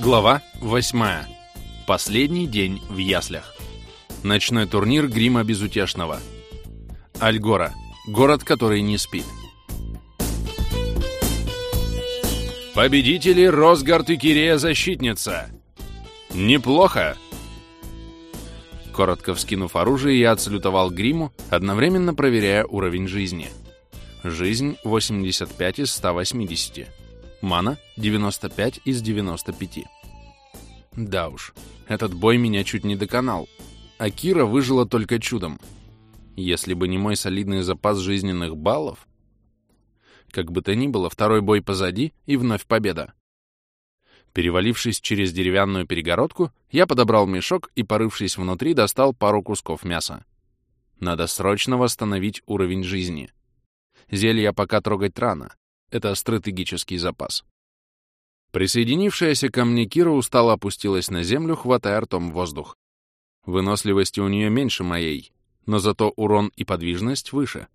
Глава 8. Последний день в яслях. Ночной турнир грима безутешного. Альгора. Город, который не спит. Победители Росгард и Кирея Защитница. Неплохо. Коротко вскинув оружие, я отсалютовал гриму, одновременно проверяя уровень жизни. Жизнь 85 из 180. Мана 95 из 95. Да уж, этот бой меня чуть не доконал. А Кира выжила только чудом. Если бы не мой солидный запас жизненных баллов... Как бы то ни было, второй бой позади и вновь победа. Перевалившись через деревянную перегородку, я подобрал мешок и, порывшись внутри, достал пару кусков мяса. Надо срочно восстановить уровень жизни. Зелья пока трогать рано. Это стратегический запас. Присоединившаяся ко мне Кира устало опустилась на землю, хватая ртом воздух. Выносливости у нее меньше моей, но зато урон и подвижность выше.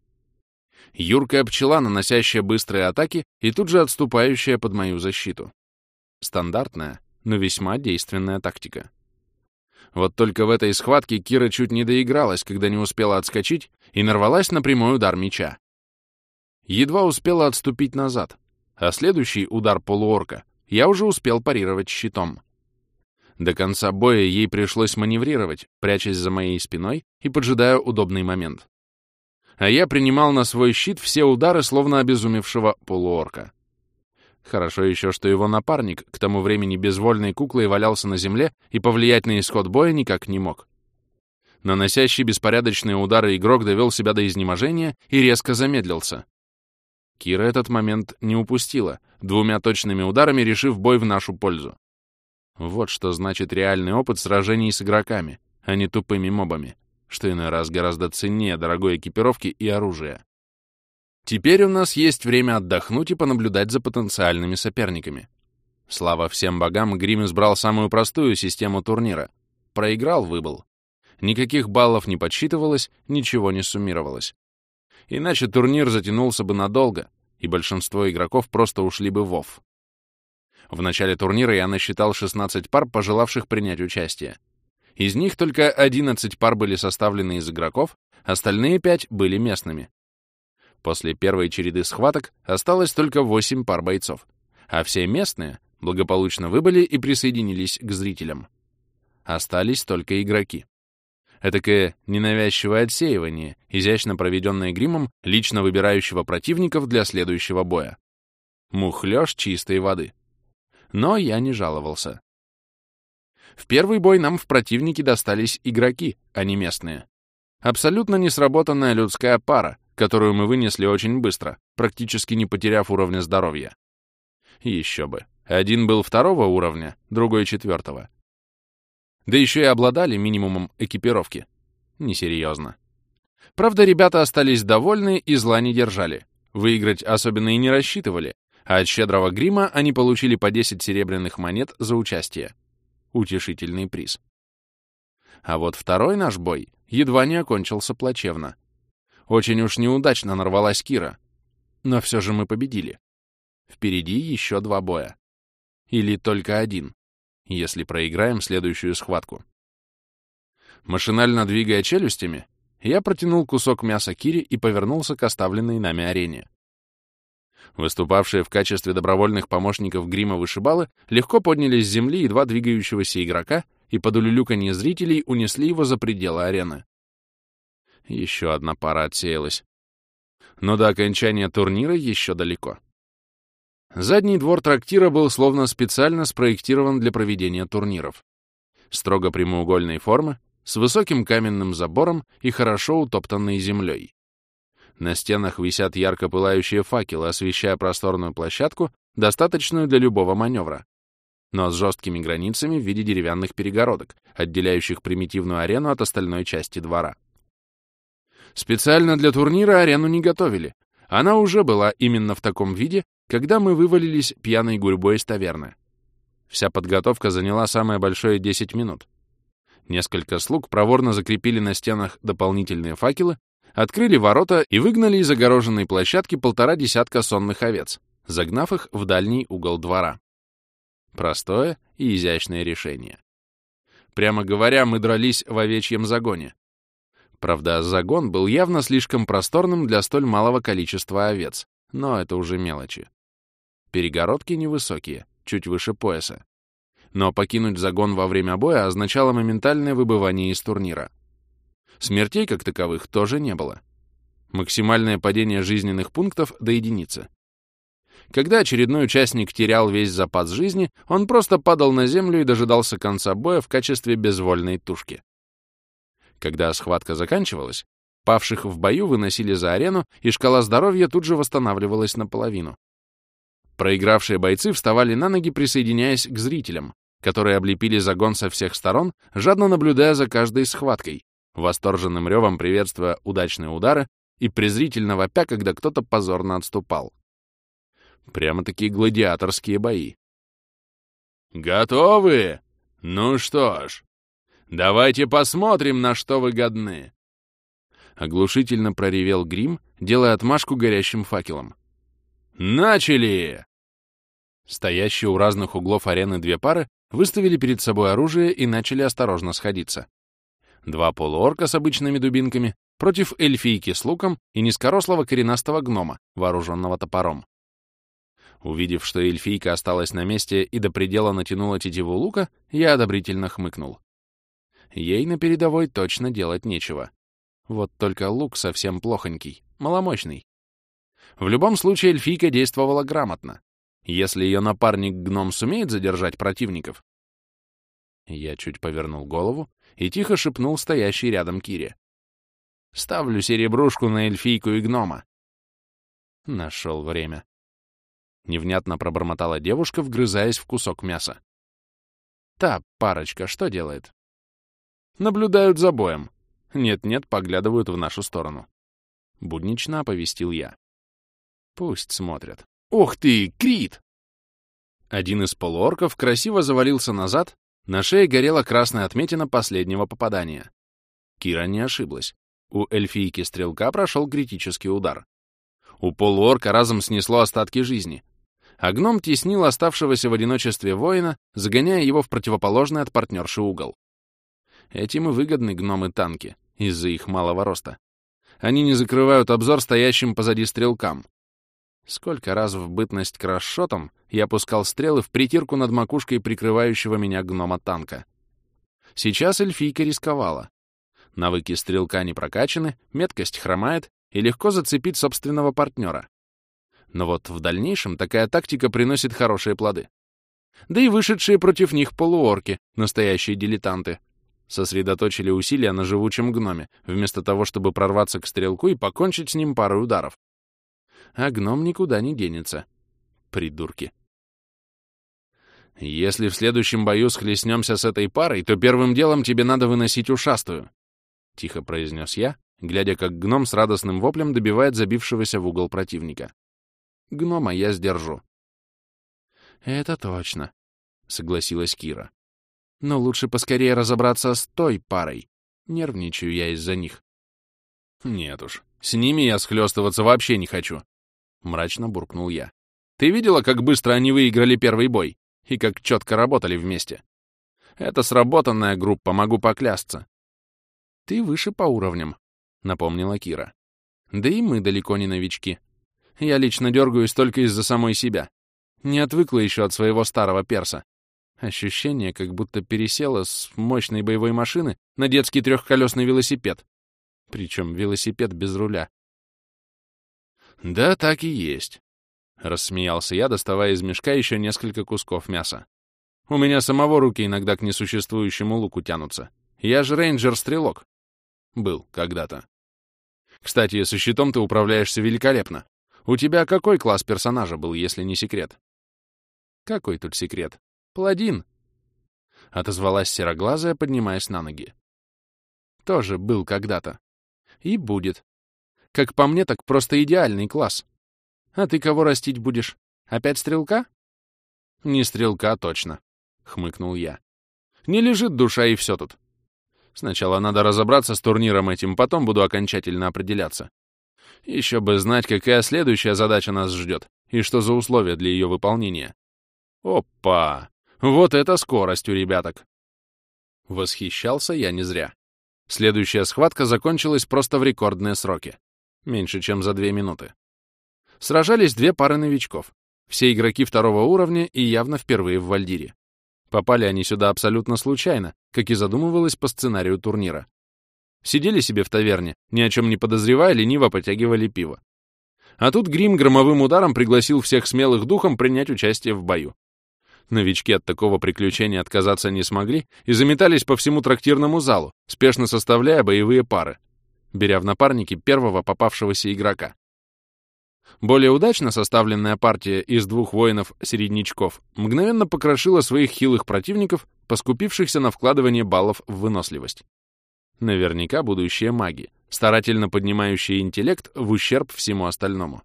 Юркая пчела, наносящая быстрые атаки и тут же отступающая под мою защиту. Стандартная, но весьма действенная тактика. Вот только в этой схватке Кира чуть не доигралась, когда не успела отскочить и нарвалась на прямой удар меча едва успела отступить назад, а следующий удар полуорка я уже успел парировать щитом. До конца боя ей пришлось маневрировать, прячась за моей спиной и поджидая удобный момент. А я принимал на свой щит все удары, словно обезумевшего полуорка. Хорошо еще, что его напарник к тому времени безвольной куклой валялся на земле и повлиять на исход боя никак не мог. Наносящий беспорядочные удары игрок довел себя до изнеможения и резко замедлился. Кира этот момент не упустила, двумя точными ударами решив бой в нашу пользу. Вот что значит реальный опыт сражений с игроками, а не тупыми мобами, что иной раз гораздо ценнее дорогой экипировки и оружия. Теперь у нас есть время отдохнуть и понаблюдать за потенциальными соперниками. Слава всем богам, Грим избрал самую простую систему турнира. Проиграл — выбыл. Никаких баллов не подсчитывалось, ничего не суммировалось. Иначе турнир затянулся бы надолго, и большинство игроков просто ушли бы в ОФ. В начале турнира я насчитал 16 пар, пожелавших принять участие. Из них только 11 пар были составлены из игроков, остальные 5 были местными. После первой череды схваток осталось только 8 пар бойцов, а все местные благополучно выбыли и присоединились к зрителям. Остались только игроки. Этакое ненавязчивое отсеивание, изящно проведенное гримом, лично выбирающего противников для следующего боя. Мухлёж чистой воды. Но я не жаловался. В первый бой нам в противнике достались игроки, а не местные. Абсолютно несработанная людская пара, которую мы вынесли очень быстро, практически не потеряв уровня здоровья. Еще бы. Один был второго уровня, другой четвертого. Да еще и обладали минимумом экипировки. Несерьезно. Правда, ребята остались довольны и зла не держали. Выиграть особенно и не рассчитывали, а от щедрого грима они получили по 10 серебряных монет за участие. Утешительный приз. А вот второй наш бой едва не окончился плачевно. Очень уж неудачно нарвалась Кира. Но все же мы победили. Впереди еще два боя. Или только один если проиграем следующую схватку. Машинально двигая челюстями, я протянул кусок мяса Кири и повернулся к оставленной нами арене. Выступавшие в качестве добровольных помощников грима вышибалы легко поднялись с земли едва двигающегося игрока и под улюлюканье зрителей унесли его за пределы арены. Еще одна пара отсеялась. Но до окончания турнира еще далеко. Задний двор трактира был словно специально спроектирован для проведения турниров. Строго прямоугольной формы, с высоким каменным забором и хорошо утоптанной землей. На стенах висят ярко пылающие факелы, освещая просторную площадку, достаточную для любого маневра, но с жесткими границами в виде деревянных перегородок, отделяющих примитивную арену от остальной части двора. Специально для турнира арену не готовили. Она уже была именно в таком виде когда мы вывалились пьяной гурьбой из таверны. Вся подготовка заняла самое большое 10 минут. Несколько слуг проворно закрепили на стенах дополнительные факелы, открыли ворота и выгнали из огороженной площадки полтора десятка сонных овец, загнав их в дальний угол двора. Простое и изящное решение. Прямо говоря, мы дрались в овечьем загоне. Правда, загон был явно слишком просторным для столь малого количества овец, но это уже мелочи. Перегородки невысокие, чуть выше пояса. Но покинуть загон во время боя означало моментальное выбывание из турнира. Смертей как таковых тоже не было. Максимальное падение жизненных пунктов до единицы. Когда очередной участник терял весь запас жизни, он просто падал на землю и дожидался конца боя в качестве безвольной тушки. Когда схватка заканчивалась, павших в бою выносили за арену, и шкала здоровья тут же восстанавливалась наполовину. Проигравшие бойцы вставали на ноги, присоединяясь к зрителям, которые облепили загон со всех сторон, жадно наблюдая за каждой схваткой, восторженным ревом приветствуя удачные удары и презрительно вопя, когда кто-то позорно отступал. Прямо-таки гладиаторские бои. «Готовы? Ну что ж, давайте посмотрим, на что вы годны!» Оглушительно проревел грим, делая отмашку горящим факелом. «Начали!» Стоящие у разных углов арены две пары выставили перед собой оружие и начали осторожно сходиться. Два полуорка с обычными дубинками против эльфийки с луком и низкорослого коренастого гнома, вооруженного топором. Увидев, что эльфийка осталась на месте и до предела натянула тетиву лука, я одобрительно хмыкнул. Ей на передовой точно делать нечего. Вот только лук совсем плохонький, маломощный. В любом случае эльфийка действовала грамотно. Если ее напарник-гном сумеет задержать противников... Я чуть повернул голову и тихо шепнул стоящий рядом Кире. «Ставлю серебрушку на эльфийку и гнома». Нашел время. Невнятно пробормотала девушка, вгрызаясь в кусок мяса. Та парочка что делает? Наблюдают за боем. Нет-нет, поглядывают в нашу сторону. Буднично оповестил я. Пусть смотрят. Ух ты, Крит! Один из полуорков красиво завалился назад, на шее горела красная отметина последнего попадания. Кира не ошиблась. У эльфийки-стрелка прошел критический удар. У полуорка разом снесло остатки жизни а гном теснил оставшегося в одиночестве воина, загоняя его в противоположный от партнерши угол. Этим и выгодны гномы-танки, из-за их малого роста. Они не закрывают обзор стоящим позади стрелкам. Сколько раз в бытность крашшотом я пускал стрелы в притирку над макушкой прикрывающего меня гнома-танка. Сейчас эльфийка рисковала. Навыки стрелка не прокачаны, меткость хромает, и легко зацепить собственного партнера. Но вот в дальнейшем такая тактика приносит хорошие плоды. Да и вышедшие против них полуорки, настоящие дилетанты, сосредоточили усилия на живучем гноме, вместо того, чтобы прорваться к стрелку и покончить с ним парой ударов. А гном никуда не денется. Придурки. Если в следующем бою схлестнемся с этой парой, то первым делом тебе надо выносить ушастую, — тихо произнес я, глядя, как гном с радостным воплем добивает забившегося в угол противника. Гнома я сдержу. Это точно, согласилась Кира. Но лучше поскорее разобраться с той парой. Нервничаю я из-за них. Нет уж, с ними я схлёстываться вообще не хочу. Мрачно буркнул я. Ты видела, как быстро они выиграли первый бой? И как четко работали вместе? Это сработанная группа, могу поклясться. Ты выше по уровням, напомнила Кира. Да и мы далеко не новички. Я лично дергаюсь только из-за самой себя. Не отвыкла еще от своего старого перса. Ощущение, как будто пересела с мощной боевой машины на детский трехколесный велосипед. Причем велосипед без руля. «Да, так и есть», — рассмеялся я, доставая из мешка еще несколько кусков мяса. «У меня самого руки иногда к несуществующему луку тянутся. Я же рейнджер-стрелок. Был когда-то. Кстати, со щитом ты управляешься великолепно. У тебя какой класс персонажа был, если не секрет? Какой тут секрет? Паладин. Отозвалась сероглазая, поднимаясь на ноги. Тоже был когда-то. И будет. Как по мне, так просто идеальный класс. А ты кого растить будешь? Опять стрелка? Не стрелка, точно, — хмыкнул я. Не лежит душа, и все тут. Сначала надо разобраться с турниром этим, потом буду окончательно определяться. Еще бы знать, какая следующая задача нас ждет, и что за условия для ее выполнения. Опа! Вот это скорость у ребяток! Восхищался я не зря. Следующая схватка закончилась просто в рекордные сроки. Меньше, чем за две минуты. Сражались две пары новичков. Все игроки второго уровня и явно впервые в Вальдире. Попали они сюда абсолютно случайно, как и задумывалось по сценарию турнира. Сидели себе в таверне, ни о чем не подозревая, лениво потягивали пиво. А тут Грим громовым ударом пригласил всех смелых духом принять участие в бою. Новички от такого приключения отказаться не смогли и заметались по всему трактирному залу, спешно составляя боевые пары, беря в напарники первого попавшегося игрока. Более удачно составленная партия из двух воинов-середнячков мгновенно покрошила своих хилых противников, поскупившихся на вкладывание баллов в выносливость. Наверняка будущие маги, старательно поднимающие интеллект в ущерб всему остальному.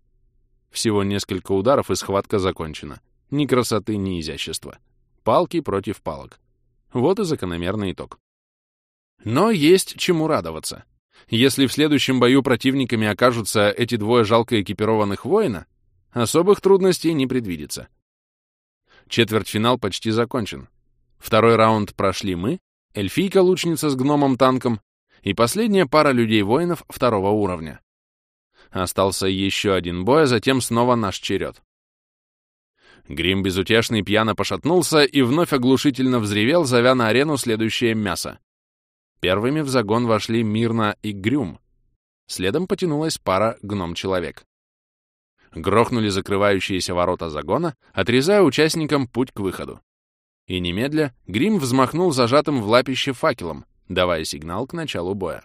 Всего несколько ударов, и схватка закончена. Ни красоты, ни изящества. Палки против палок. Вот и закономерный итог. Но есть чему радоваться. Если в следующем бою противниками окажутся эти двое жалко экипированных воина, особых трудностей не предвидится. Четвертьфинал почти закончен. Второй раунд прошли мы, эльфийка-лучница с гномом-танком и последняя пара людей-воинов второго уровня. Остался еще один бой, а затем снова наш черед. Грим безутешный пьяно пошатнулся и вновь оглушительно взревел, зовя на арену следующее мясо. Первыми в загон вошли Мирна и Грюм. Следом потянулась пара гном-человек. Грохнули закрывающиеся ворота загона, отрезая участникам путь к выходу. И немедля Грим взмахнул зажатым в лапище факелом, давая сигнал к началу боя.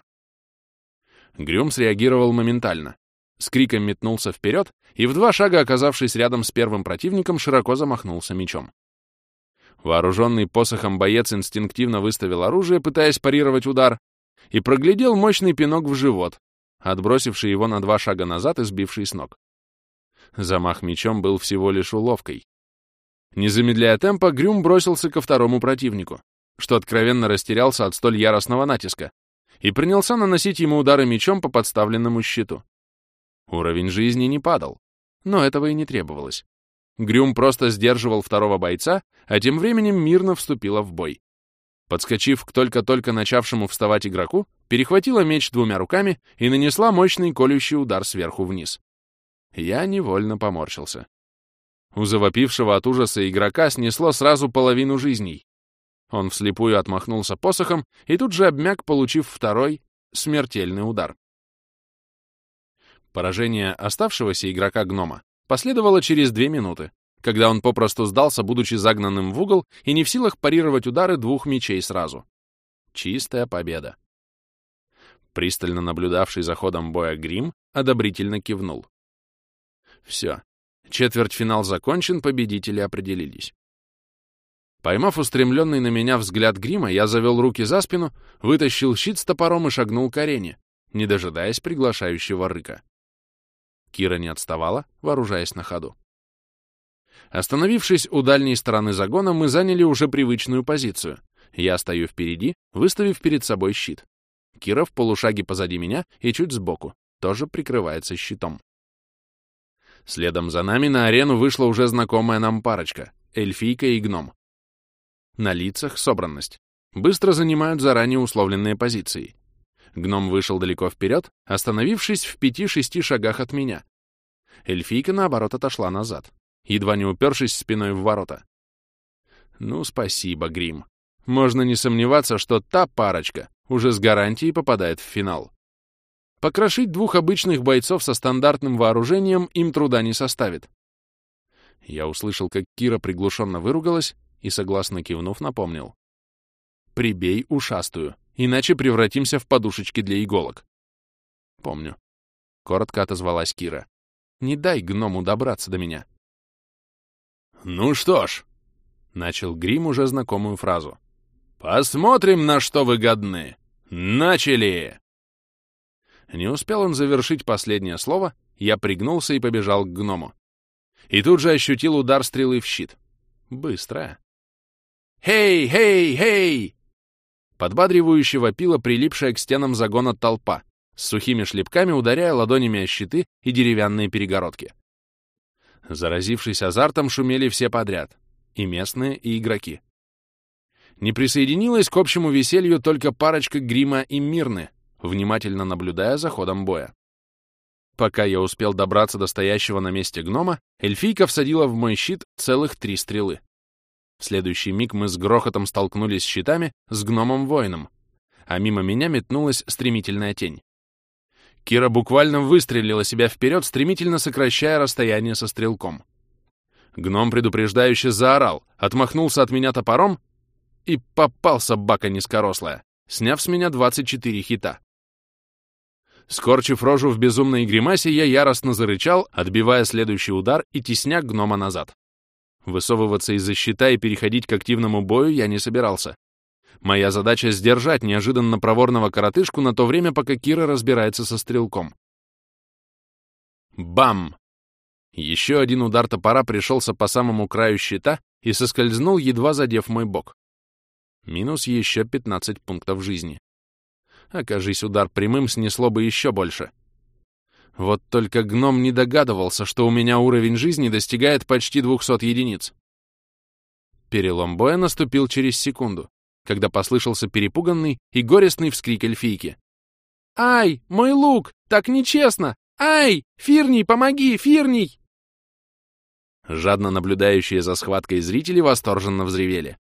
Грюм среагировал моментально. С криком метнулся вперед и в два шага, оказавшись рядом с первым противником, широко замахнулся мечом. Вооруженный посохом боец инстинктивно выставил оружие, пытаясь парировать удар, и проглядел мощный пинок в живот, отбросивший его на два шага назад и сбивший с ног. Замах мечом был всего лишь уловкой. Не замедляя темпа, Грюм бросился ко второму противнику, что откровенно растерялся от столь яростного натиска, и принялся наносить ему удары мечом по подставленному щиту. Уровень жизни не падал, но этого и не требовалось. Грюм просто сдерживал второго бойца, а тем временем мирно вступила в бой. Подскочив к только-только начавшему вставать игроку, перехватила меч двумя руками и нанесла мощный колющий удар сверху вниз. Я невольно поморщился. У завопившего от ужаса игрока снесло сразу половину жизней. Он вслепую отмахнулся посохом и тут же обмяк, получив второй, смертельный удар. Поражение оставшегося игрока-гнома последовало через две минуты, когда он попросту сдался, будучи загнанным в угол и не в силах парировать удары двух мечей сразу. Чистая победа. Пристально наблюдавший за ходом боя Грим одобрительно кивнул. Все. Четвертьфинал закончен, победители определились. Поймав устремленный на меня взгляд Грима, я завел руки за спину, вытащил щит с топором и шагнул к арене, не дожидаясь приглашающего рыка. Кира не отставала, вооружаясь на ходу. Остановившись у дальней стороны загона, мы заняли уже привычную позицию. Я стою впереди, выставив перед собой щит. Кира в полушаге позади меня и чуть сбоку, тоже прикрывается щитом. Следом за нами на арену вышла уже знакомая нам парочка — эльфийка и гном. На лицах собранность. Быстро занимают заранее условленные позиции. Гном вышел далеко вперед, остановившись в пяти-шести шагах от меня. Эльфийка, наоборот, отошла назад, едва не упершись спиной в ворота. Ну, спасибо, Грим. Можно не сомневаться, что та парочка уже с гарантией попадает в финал. Покрошить двух обычных бойцов со стандартным вооружением им труда не составит. Я услышал, как Кира приглушенно выругалась и, согласно кивнув, напомнил. «Прибей ушастую» иначе превратимся в подушечки для иголок. Помню. Коротко отозвалась Кира. Не дай гному добраться до меня. Ну что ж, начал Грим уже знакомую фразу. Посмотрим, на что вы годны. Начали! Не успел он завершить последнее слово, я пригнулся и побежал к гному. И тут же ощутил удар стрелы в щит. Быстро. «Хей, хей, хей!» Подбадривающе вопила прилипшая к стенам загона толпа, с сухими шлепками ударяя ладонями о щиты и деревянные перегородки. Заразившись азартом, шумели все подряд, и местные, и игроки. Не присоединилась к общему веселью только парочка Грима и Мирны, внимательно наблюдая за ходом боя. Пока я успел добраться до стоящего на месте гнома, эльфийка всадила в мой щит целых три стрелы. В следующий миг мы с грохотом столкнулись щитами с гномом-воином, а мимо меня метнулась стремительная тень. Кира буквально выстрелила себя вперед, стремительно сокращая расстояние со стрелком. Гном предупреждающе заорал, отмахнулся от меня топором и попал собака низкорослая, сняв с меня 24 хита. Скорчив рожу в безумной гримасе, я яростно зарычал, отбивая следующий удар и тесня гнома назад. Высовываться из-за щита и переходить к активному бою я не собирался. Моя задача — сдержать неожиданно проворного коротышку на то время, пока Кира разбирается со стрелком. Бам! Еще один удар топора пришелся по самому краю щита и соскользнул, едва задев мой бок. Минус еще 15 пунктов жизни. Окажись удар прямым, снесло бы еще больше. Вот только гном не догадывался, что у меня уровень жизни достигает почти 200 единиц. Перелом боя наступил через секунду, когда послышался перепуганный и горестный вскрик эльфийки. «Ай, мой лук! Так нечестно! Ай! Фирний, помоги, Фирний!» Жадно наблюдающие за схваткой зрители восторженно взревели.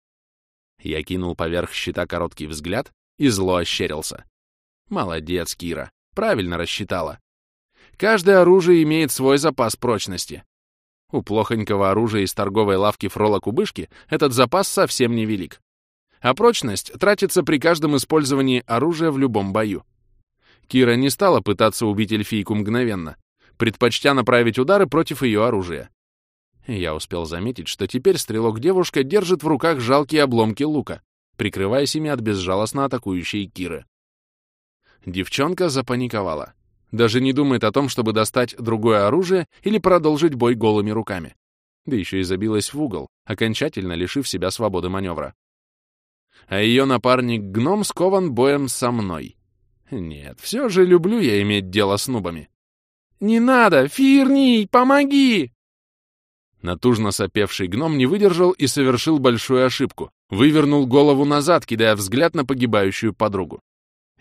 Я кинул поверх щита короткий взгляд и зло ощерился. Молодец, Кира. Правильно рассчитала. Каждое оружие имеет свой запас прочности. У плохонького оружия из торговой лавки Фрола Кубышки этот запас совсем невелик. А прочность тратится при каждом использовании оружия в любом бою. Кира не стала пытаться убить эльфийку мгновенно, предпочтя направить удары против ее оружия. Я успел заметить, что теперь стрелок-девушка держит в руках жалкие обломки лука, прикрываясь ими от безжалостно атакующей Киры. Девчонка запаниковала. Даже не думает о том, чтобы достать другое оружие или продолжить бой голыми руками. Да еще и забилась в угол, окончательно лишив себя свободы маневра. А ее напарник-гном скован боем со мной. Нет, все же люблю я иметь дело с нубами. «Не надо! Фирний, помоги!» Натужно сопевший гном не выдержал и совершил большую ошибку. Вывернул голову назад, кидая взгляд на погибающую подругу.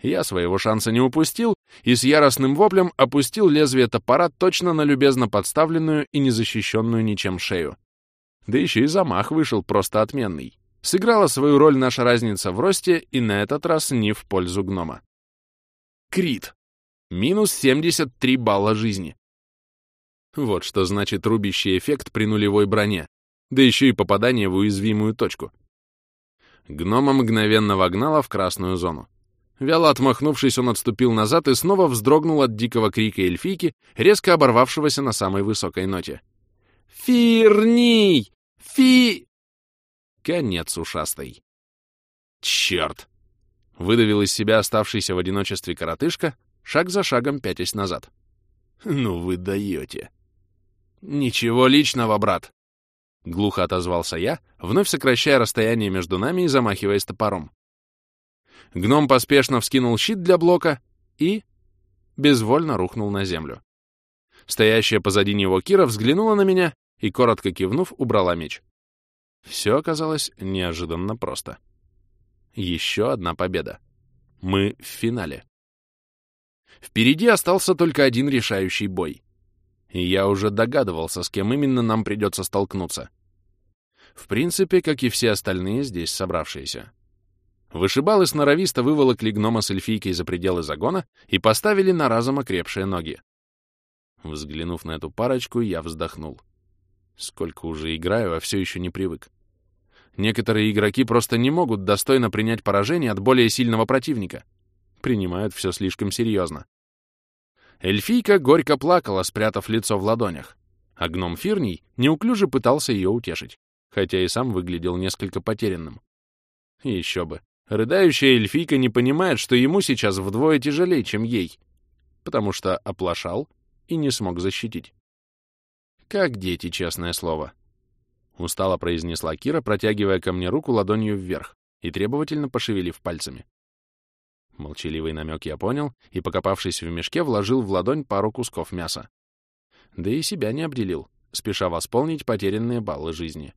Я своего шанса не упустил и с яростным воплем опустил лезвие топора точно на любезно подставленную и незащищенную ничем шею. Да еще и замах вышел просто отменный. Сыграла свою роль наша разница в росте, и на этот раз не в пользу гнома. Крит. Минус 73 балла жизни. Вот что значит рубящий эффект при нулевой броне, да еще и попадание в уязвимую точку. Гнома мгновенно вогнала в красную зону. Вяло отмахнувшись, он отступил назад и снова вздрогнул от дикого крика эльфийки, резко оборвавшегося на самой высокой ноте. «Фирний! Фи...» Конец ушастой. «Черт!» — выдавил из себя оставшийся в одиночестве коротышка, шаг за шагом пятясь назад. «Ну вы даете!» «Ничего личного, брат!» Глухо отозвался я, вновь сокращая расстояние между нами и замахиваясь топором. Гном поспешно вскинул щит для блока и... безвольно рухнул на землю. Стоящая позади него Кира взглянула на меня и, коротко кивнув, убрала меч. Все оказалось неожиданно просто. Еще одна победа. Мы в финале. Впереди остался только один решающий бой. И я уже догадывался, с кем именно нам придется столкнуться. В принципе, как и все остальные здесь собравшиеся. Вышибалы сноровисто выволокли гнома с эльфийкой за пределы загона и поставили на разом окрепшие ноги. Взглянув на эту парочку, я вздохнул. Сколько уже играю, а все еще не привык. Некоторые игроки просто не могут достойно принять поражение от более сильного противника. Принимают все слишком серьезно. Эльфийка горько плакала, спрятав лицо в ладонях, а гном Фирний неуклюже пытался ее утешить, хотя и сам выглядел несколько потерянным. Еще бы. Рыдающая эльфийка не понимает, что ему сейчас вдвое тяжелее, чем ей, потому что оплошал и не смог защитить. Как дети, честное слово. Устало произнесла Кира, протягивая ко мне руку ладонью вверх и требовательно пошевелив пальцами. Молчаливый намек я понял и, покопавшись в мешке, вложил в ладонь пару кусков мяса. Да и себя не обделил, спеша восполнить потерянные баллы жизни.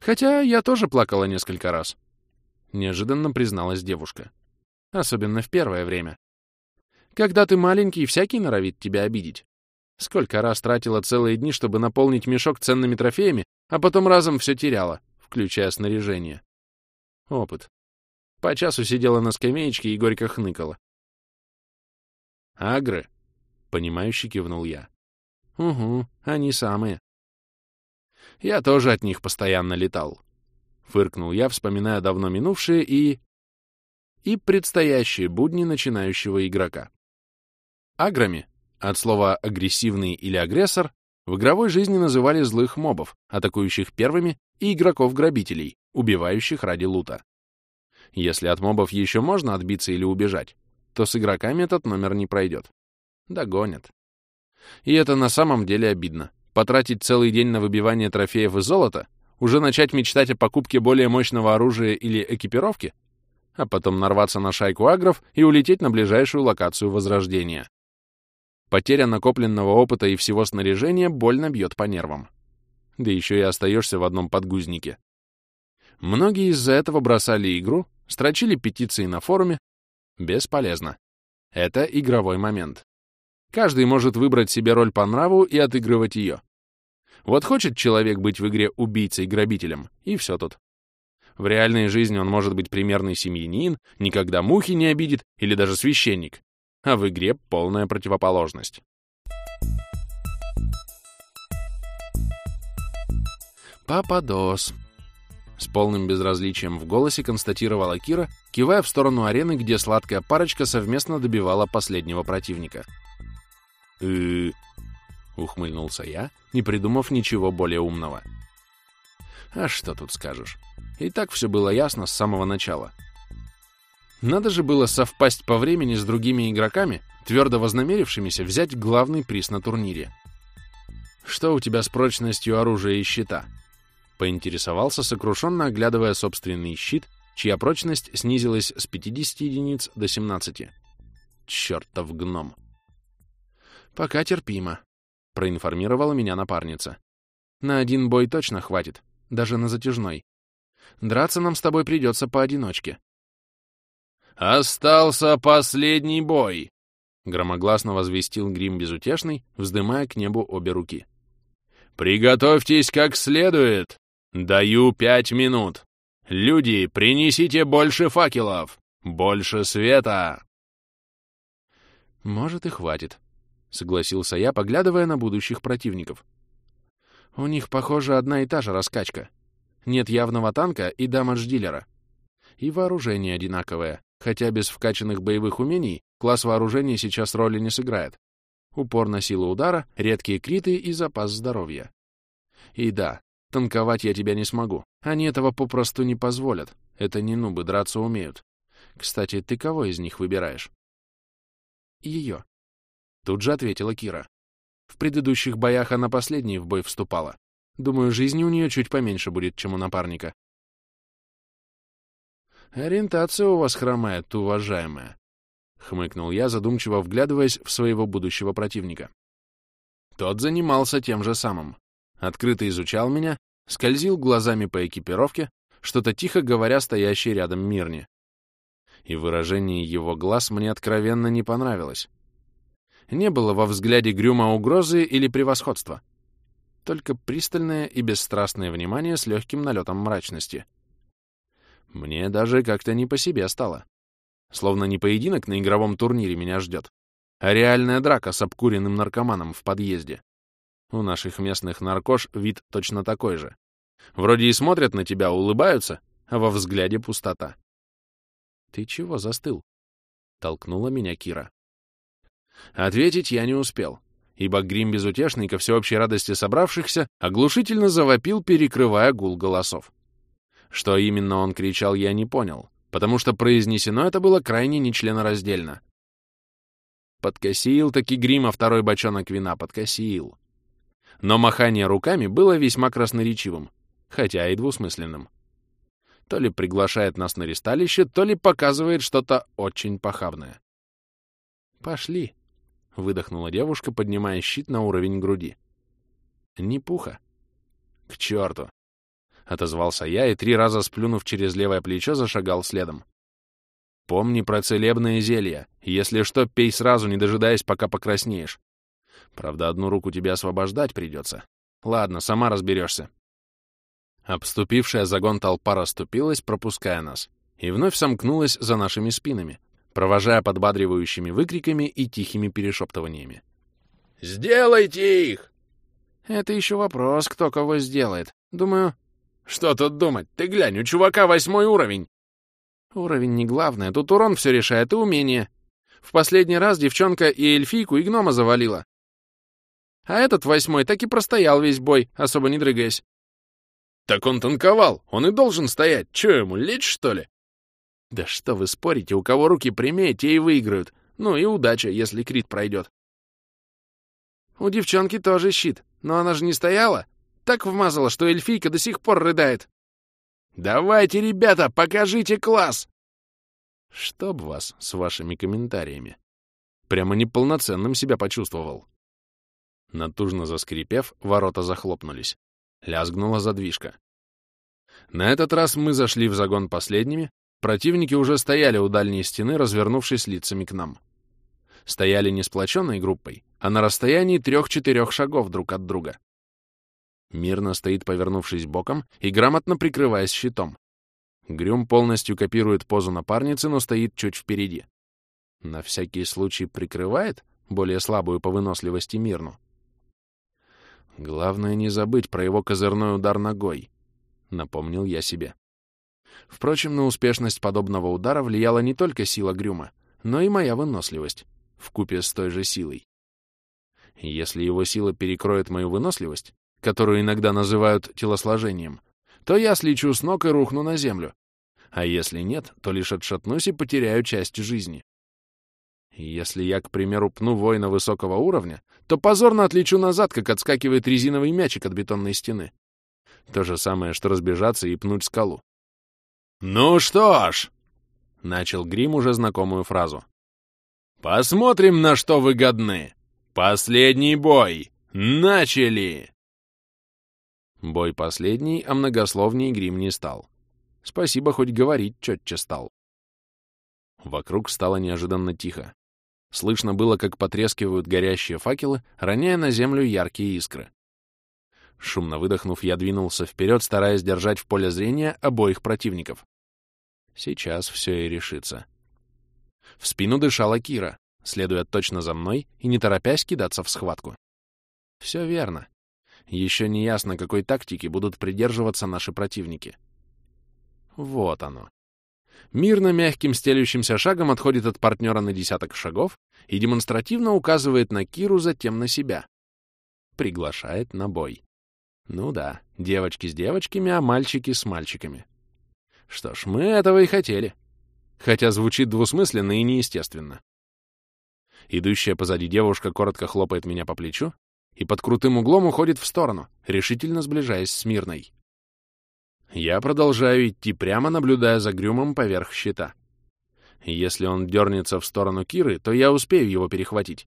Хотя я тоже плакала несколько раз. Неожиданно призналась девушка. Особенно в первое время. Когда ты маленький, всякий норовит тебя обидеть. Сколько раз тратила целые дни, чтобы наполнить мешок ценными трофеями, а потом разом все теряла, включая снаряжение. Опыт. По часу сидела на скамеечке и горько хныкала. «Агры», — понимающе кивнул я. «Угу, они самые». Я тоже от них постоянно летал. Фыркнул я, вспоминая давно минувшие и... и предстоящие будни начинающего игрока. Аграми, от слова «агрессивный» или «агрессор», в игровой жизни называли злых мобов, атакующих первыми, и игроков-грабителей, убивающих ради лута. Если от мобов еще можно отбиться или убежать, то с игроками этот номер не пройдет. Догонят. И это на самом деле обидно. Потратить целый день на выбивание трофеев и золота, уже начать мечтать о покупке более мощного оружия или экипировки, а потом нарваться на шайку агров и улететь на ближайшую локацию Возрождения. Потеря накопленного опыта и всего снаряжения больно бьет по нервам. Да еще и остаешься в одном подгузнике. Многие из-за этого бросали игру, строчили петиции на форуме. Бесполезно. Это игровой момент. Каждый может выбрать себе роль по нраву и отыгрывать ее. Вот хочет человек быть в игре убийцей-грабителем, и все тут. В реальной жизни он может быть примерный семьянин, никогда мухи не обидит или даже священник, а в игре полная противоположность. «Пападос», — с полным безразличием в голосе констатировала Кира, кивая в сторону арены, где сладкая парочка совместно добивала последнего противника. «Э-э-э», ухмыльнулся я, не придумав ничего более умного. А что тут скажешь? И так все было ясно с самого начала. Надо же было совпасть по времени с другими игроками, твердо вознамерившимися взять главный приз на турнире. «Что у тебя с прочностью оружия и щита?» Поинтересовался, сокрушенно оглядывая собственный щит, чья прочность снизилась с 50 единиц до 17. Чёртов гном. «Пока терпимо», — проинформировала меня напарница. «На один бой точно хватит, даже на затяжной. Драться нам с тобой придется поодиночке. «Остался последний бой!» — громогласно возвестил Грим Безутешный, вздымая к небу обе руки. «Приготовьтесь как следует! Даю пять минут! Люди, принесите больше факелов! Больше света!» «Может, и хватит», — согласился я, поглядывая на будущих противников. «У них, похоже, одна и та же раскачка. Нет явного танка и дамадж-дилера. И вооружение одинаковое. Хотя без вкачанных боевых умений класс вооружения сейчас роли не сыграет. Упор на силу удара, редкие криты и запас здоровья. И да, танковать я тебя не смогу. Они этого попросту не позволят. Это не нубы, драться умеют. Кстати, ты кого из них выбираешь? Ее. Тут же ответила Кира. В предыдущих боях она последней в бой вступала. Думаю, жизни у нее чуть поменьше будет, чем у напарника. «Ориентация у вас хромает, уважаемая», — хмыкнул я, задумчиво вглядываясь в своего будущего противника. Тот занимался тем же самым. Открыто изучал меня, скользил глазами по экипировке, что-то тихо говоря стоящей рядом Мирне. И выражение его глаз мне откровенно не понравилось. Не было во взгляде Грюма угрозы или превосходства. Только пристальное и бесстрастное внимание с легким налетом мрачности — мне даже как-то не по себе стало. Словно не поединок на игровом турнире меня ждет, а реальная драка с обкуренным наркоманом в подъезде. У наших местных наркош вид точно такой же. Вроде и смотрят на тебя, улыбаются, а во взгляде пустота. «Ты чего застыл?» — толкнула меня Кира. Ответить я не успел, ибо грим безутешный ко всеобщей радости собравшихся оглушительно завопил, перекрывая гул голосов. Что именно он кричал, я не понял, потому что произнесено это было крайне нечленораздельно. Подкосил таки грима второй бочонок вина, подкосил. Но махание руками было весьма красноречивым, хотя и двусмысленным. То ли приглашает нас на ристалище, то ли показывает что-то очень похабное. «Пошли», — выдохнула девушка, поднимая щит на уровень груди. «Не пуха». «К черту! Отозвался я и три раза сплюнув через левое плечо, зашагал следом. Помни про целебные зелья. Если что, пей сразу, не дожидаясь, пока покраснеешь. Правда, одну руку тебе освобождать придется. Ладно, сама разберешься. Обступившая загон толпа расступилась, пропуская нас, и вновь сомкнулась за нашими спинами, провожая подбадривающими выкриками и тихими перешептываниями. «Сделайте их!» «Это еще вопрос, кто кого сделает. Думаю...» «Что тут думать? Ты глянь, у чувака восьмой уровень!» «Уровень не главное, тут урон все решает и умение. В последний раз девчонка и эльфийку, и гнома завалила. А этот восьмой так и простоял весь бой, особо не дрыгаясь. Так он танковал, он и должен стоять. Че ему, лечь, что ли? Да что вы спорите, у кого руки прямее, те и выиграют. Ну и удача, если крит пройдет. У девчонки тоже щит, но она же не стояла. Так вмазала, что эльфийка до сих пор рыдает. Давайте, ребята, покажите класс! Чтоб вас с вашими комментариями. Прямо неполноценным себя почувствовал. Натужно заскрипев, ворота захлопнулись. Лязгнула задвижка. На этот раз мы зашли в загон последними, противники уже стояли у дальней стены, развернувшись лицами к нам. Стояли не сплоченной группой, а на расстоянии трех-четырех шагов друг от друга. Мирно стоит, повернувшись боком и грамотно прикрываясь щитом. Грюм полностью копирует позу напарницы, но стоит чуть впереди. На всякий случай прикрывает более слабую по выносливости Мирну. Главное не забыть про его козырной удар ногой, напомнил я себе. Впрочем, на успешность подобного удара влияла не только сила Грюма, но и моя выносливость, вкупе с той же силой. Если его сила перекроет мою выносливость, которую иногда называют телосложением, то я слечу с ног и рухну на землю. А если нет, то лишь отшатнусь и потеряю часть жизни. Если я, к примеру, пну воина высокого уровня, то позорно отлечу назад, как отскакивает резиновый мячик от бетонной стены. То же самое, что разбежаться и пнуть скалу. «Ну что ж!» — начал Грим уже знакомую фразу. «Посмотрим, на что вы годны! Последний бой! Начали!» Бой последний, а многословней Грим не стал. Спасибо, хоть говорить четче стал. Вокруг стало неожиданно тихо. Слышно было, как потрескивают горящие факелы, роняя на землю яркие искры. Шумно выдохнув, я двинулся вперед, стараясь держать в поле зрения обоих противников. Сейчас все и решится. В спину дышала Кира, следуя точно за мной и не торопясь кидаться в схватку. Все верно. Еще не ясно, какой тактики будут придерживаться наши противники. Вот оно мирно мягким стелющимся шагом отходит от партнера на десяток шагов и демонстративно указывает на Киру, затем на себя. Приглашает на бой. Ну да, девочки с девочками, а мальчики с мальчиками. Что ж, мы этого и хотели. Хотя звучит двусмысленно и неестественно. Идущая позади девушка коротко хлопает меня по плечу и под крутым углом уходит в сторону, решительно сближаясь с Мирной. Я продолжаю идти прямо, наблюдая за Грюмом поверх щита. Если он дернется в сторону Киры, то я успею его перехватить.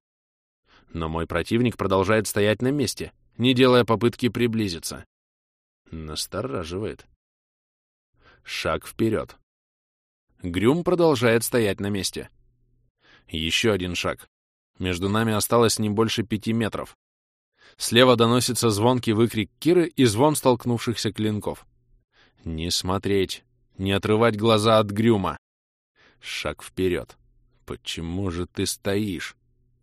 Но мой противник продолжает стоять на месте, не делая попытки приблизиться. Настораживает. Шаг вперед. Грюм продолжает стоять на месте. Еще один шаг. Между нами осталось не больше пяти метров. Слева доносится звонкий выкрик Киры и звон столкнувшихся клинков. Не смотреть, не отрывать глаза от Грюма. Шаг вперед. Почему же ты стоишь?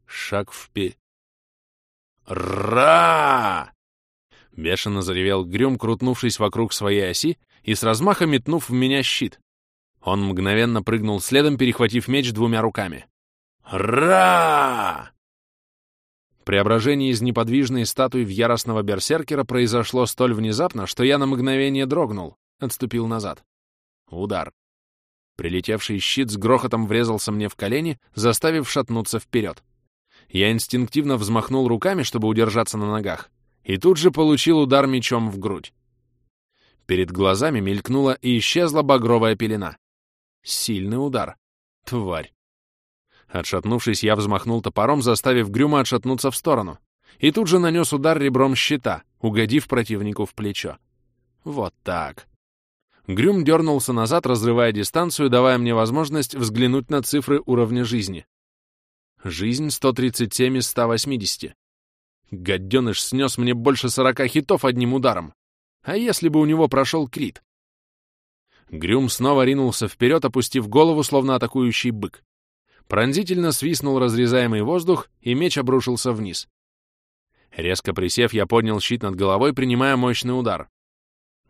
Шаг вперед. Ра! Бешено заревел Грюм, крутнувшись вокруг своей оси и с размаха метнув в меня щит. Он мгновенно прыгнул следом, перехватив меч двумя руками. Ра! Преображение из неподвижной статуи в яростного берсеркера произошло столь внезапно, что я на мгновение дрогнул, отступил назад. Удар. Прилетевший щит с грохотом врезался мне в колени, заставив шатнуться вперед. Я инстинктивно взмахнул руками, чтобы удержаться на ногах, и тут же получил удар мечом в грудь. Перед глазами мелькнула и исчезла багровая пелена. Сильный удар. Тварь. Отшатнувшись, я взмахнул топором, заставив Грюма отшатнуться в сторону, и тут же нанес удар ребром щита, угодив противнику в плечо. Вот так. Грюм дернулся назад, разрывая дистанцию, давая мне возможность взглянуть на цифры уровня жизни. Жизнь 137 из 180. Гаденыш снес мне больше 40 хитов одним ударом. А если бы у него прошел крит? Грюм снова ринулся вперед, опустив голову, словно атакующий бык. Пронзительно свистнул разрезаемый воздух, и меч обрушился вниз. Резко присев, я поднял щит над головой, принимая мощный удар.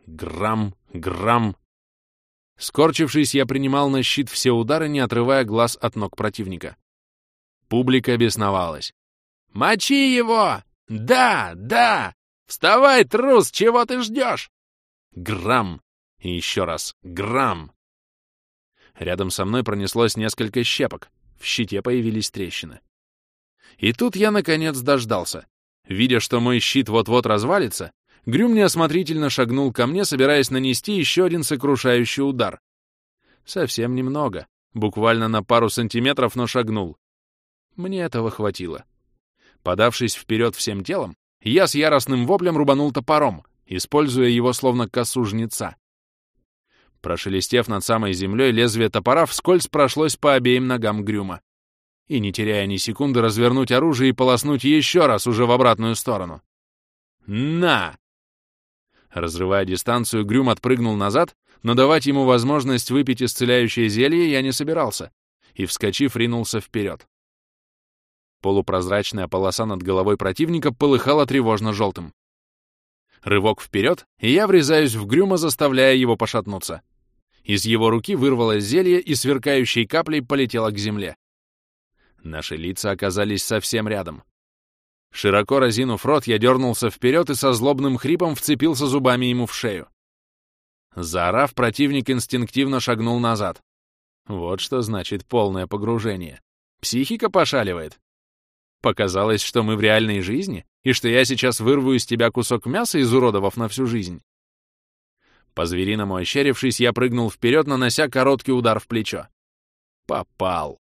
Грамм, грамм. Скорчившись, я принимал на щит все удары, не отрывая глаз от ног противника. Публика бесновалась. «Мочи его! Да, да! Вставай, трус, чего ты ждешь?» Грамм. И еще раз. Грамм. Рядом со мной пронеслось несколько щепок. В щите появились трещины. И тут я, наконец, дождался. Видя, что мой щит вот-вот развалится, Грюм неосмотрительно шагнул ко мне, собираясь нанести еще один сокрушающий удар. Совсем немного, буквально на пару сантиметров, но шагнул. Мне этого хватило. Подавшись вперед всем телом, я с яростным воплем рубанул топором, используя его словно косу жнеца. Прошелестев над самой землей, лезвие топора вскользь прошлось по обеим ногам Грюма. И, не теряя ни секунды, развернуть оружие и полоснуть еще раз уже в обратную сторону. «На!» Разрывая дистанцию, Грюм отпрыгнул назад, но давать ему возможность выпить исцеляющее зелье я не собирался, и, вскочив, ринулся вперед. Полупрозрачная полоса над головой противника полыхала тревожно-желтым. Рывок вперед, и я врезаюсь в Грюма, заставляя его пошатнуться. Из его руки вырвалось зелье и сверкающей каплей полетело к земле. Наши лица оказались совсем рядом. Широко разинув рот, я дернулся вперед и со злобным хрипом вцепился зубами ему в шею. Заорав, противник инстинктивно шагнул назад. Вот что значит полное погружение. Психика пошаливает. Показалось, что мы в реальной жизни, и что я сейчас вырву из тебя кусок мяса, изуродовав на всю жизнь. По-звериному ощерившись, я прыгнул вперед, нанося короткий удар в плечо. Попал.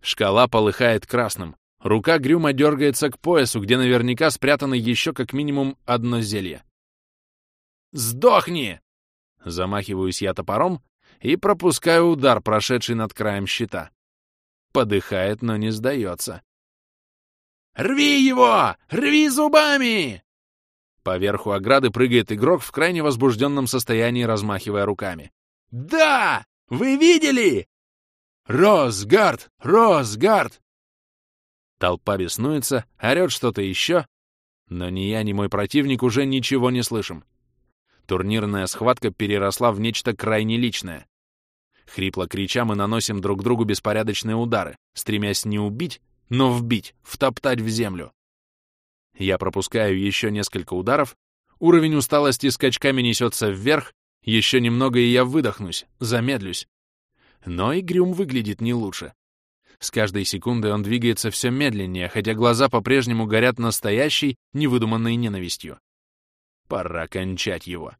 Шкала полыхает красным. Рука Грюма дергается к поясу, где наверняка спрятано еще как минимум одно зелье. «Сдохни!» Замахиваюсь я топором и пропускаю удар, прошедший над краем щита. Подыхает, но не сдается. «Рви его! Рви зубами!» Поверху ограды прыгает игрок в крайне возбужденном состоянии, размахивая руками. «Да! Вы видели?» «Росгард! Росгард!» Толпа беснуется, орёт что-то еще, но ни я, ни мой противник уже ничего не слышим. Турнирная схватка переросла в нечто крайне личное. Хрипло крича, мы наносим друг другу беспорядочные удары, стремясь не убить, но вбить, втоптать в землю. Я пропускаю еще несколько ударов, уровень усталости скачками несется вверх, еще немного и я выдохнусь, замедлюсь. Но и Грюм выглядит не лучше. С каждой секундой он двигается все медленнее, хотя глаза по-прежнему горят настоящей, невыдуманной ненавистью. Пора кончать его.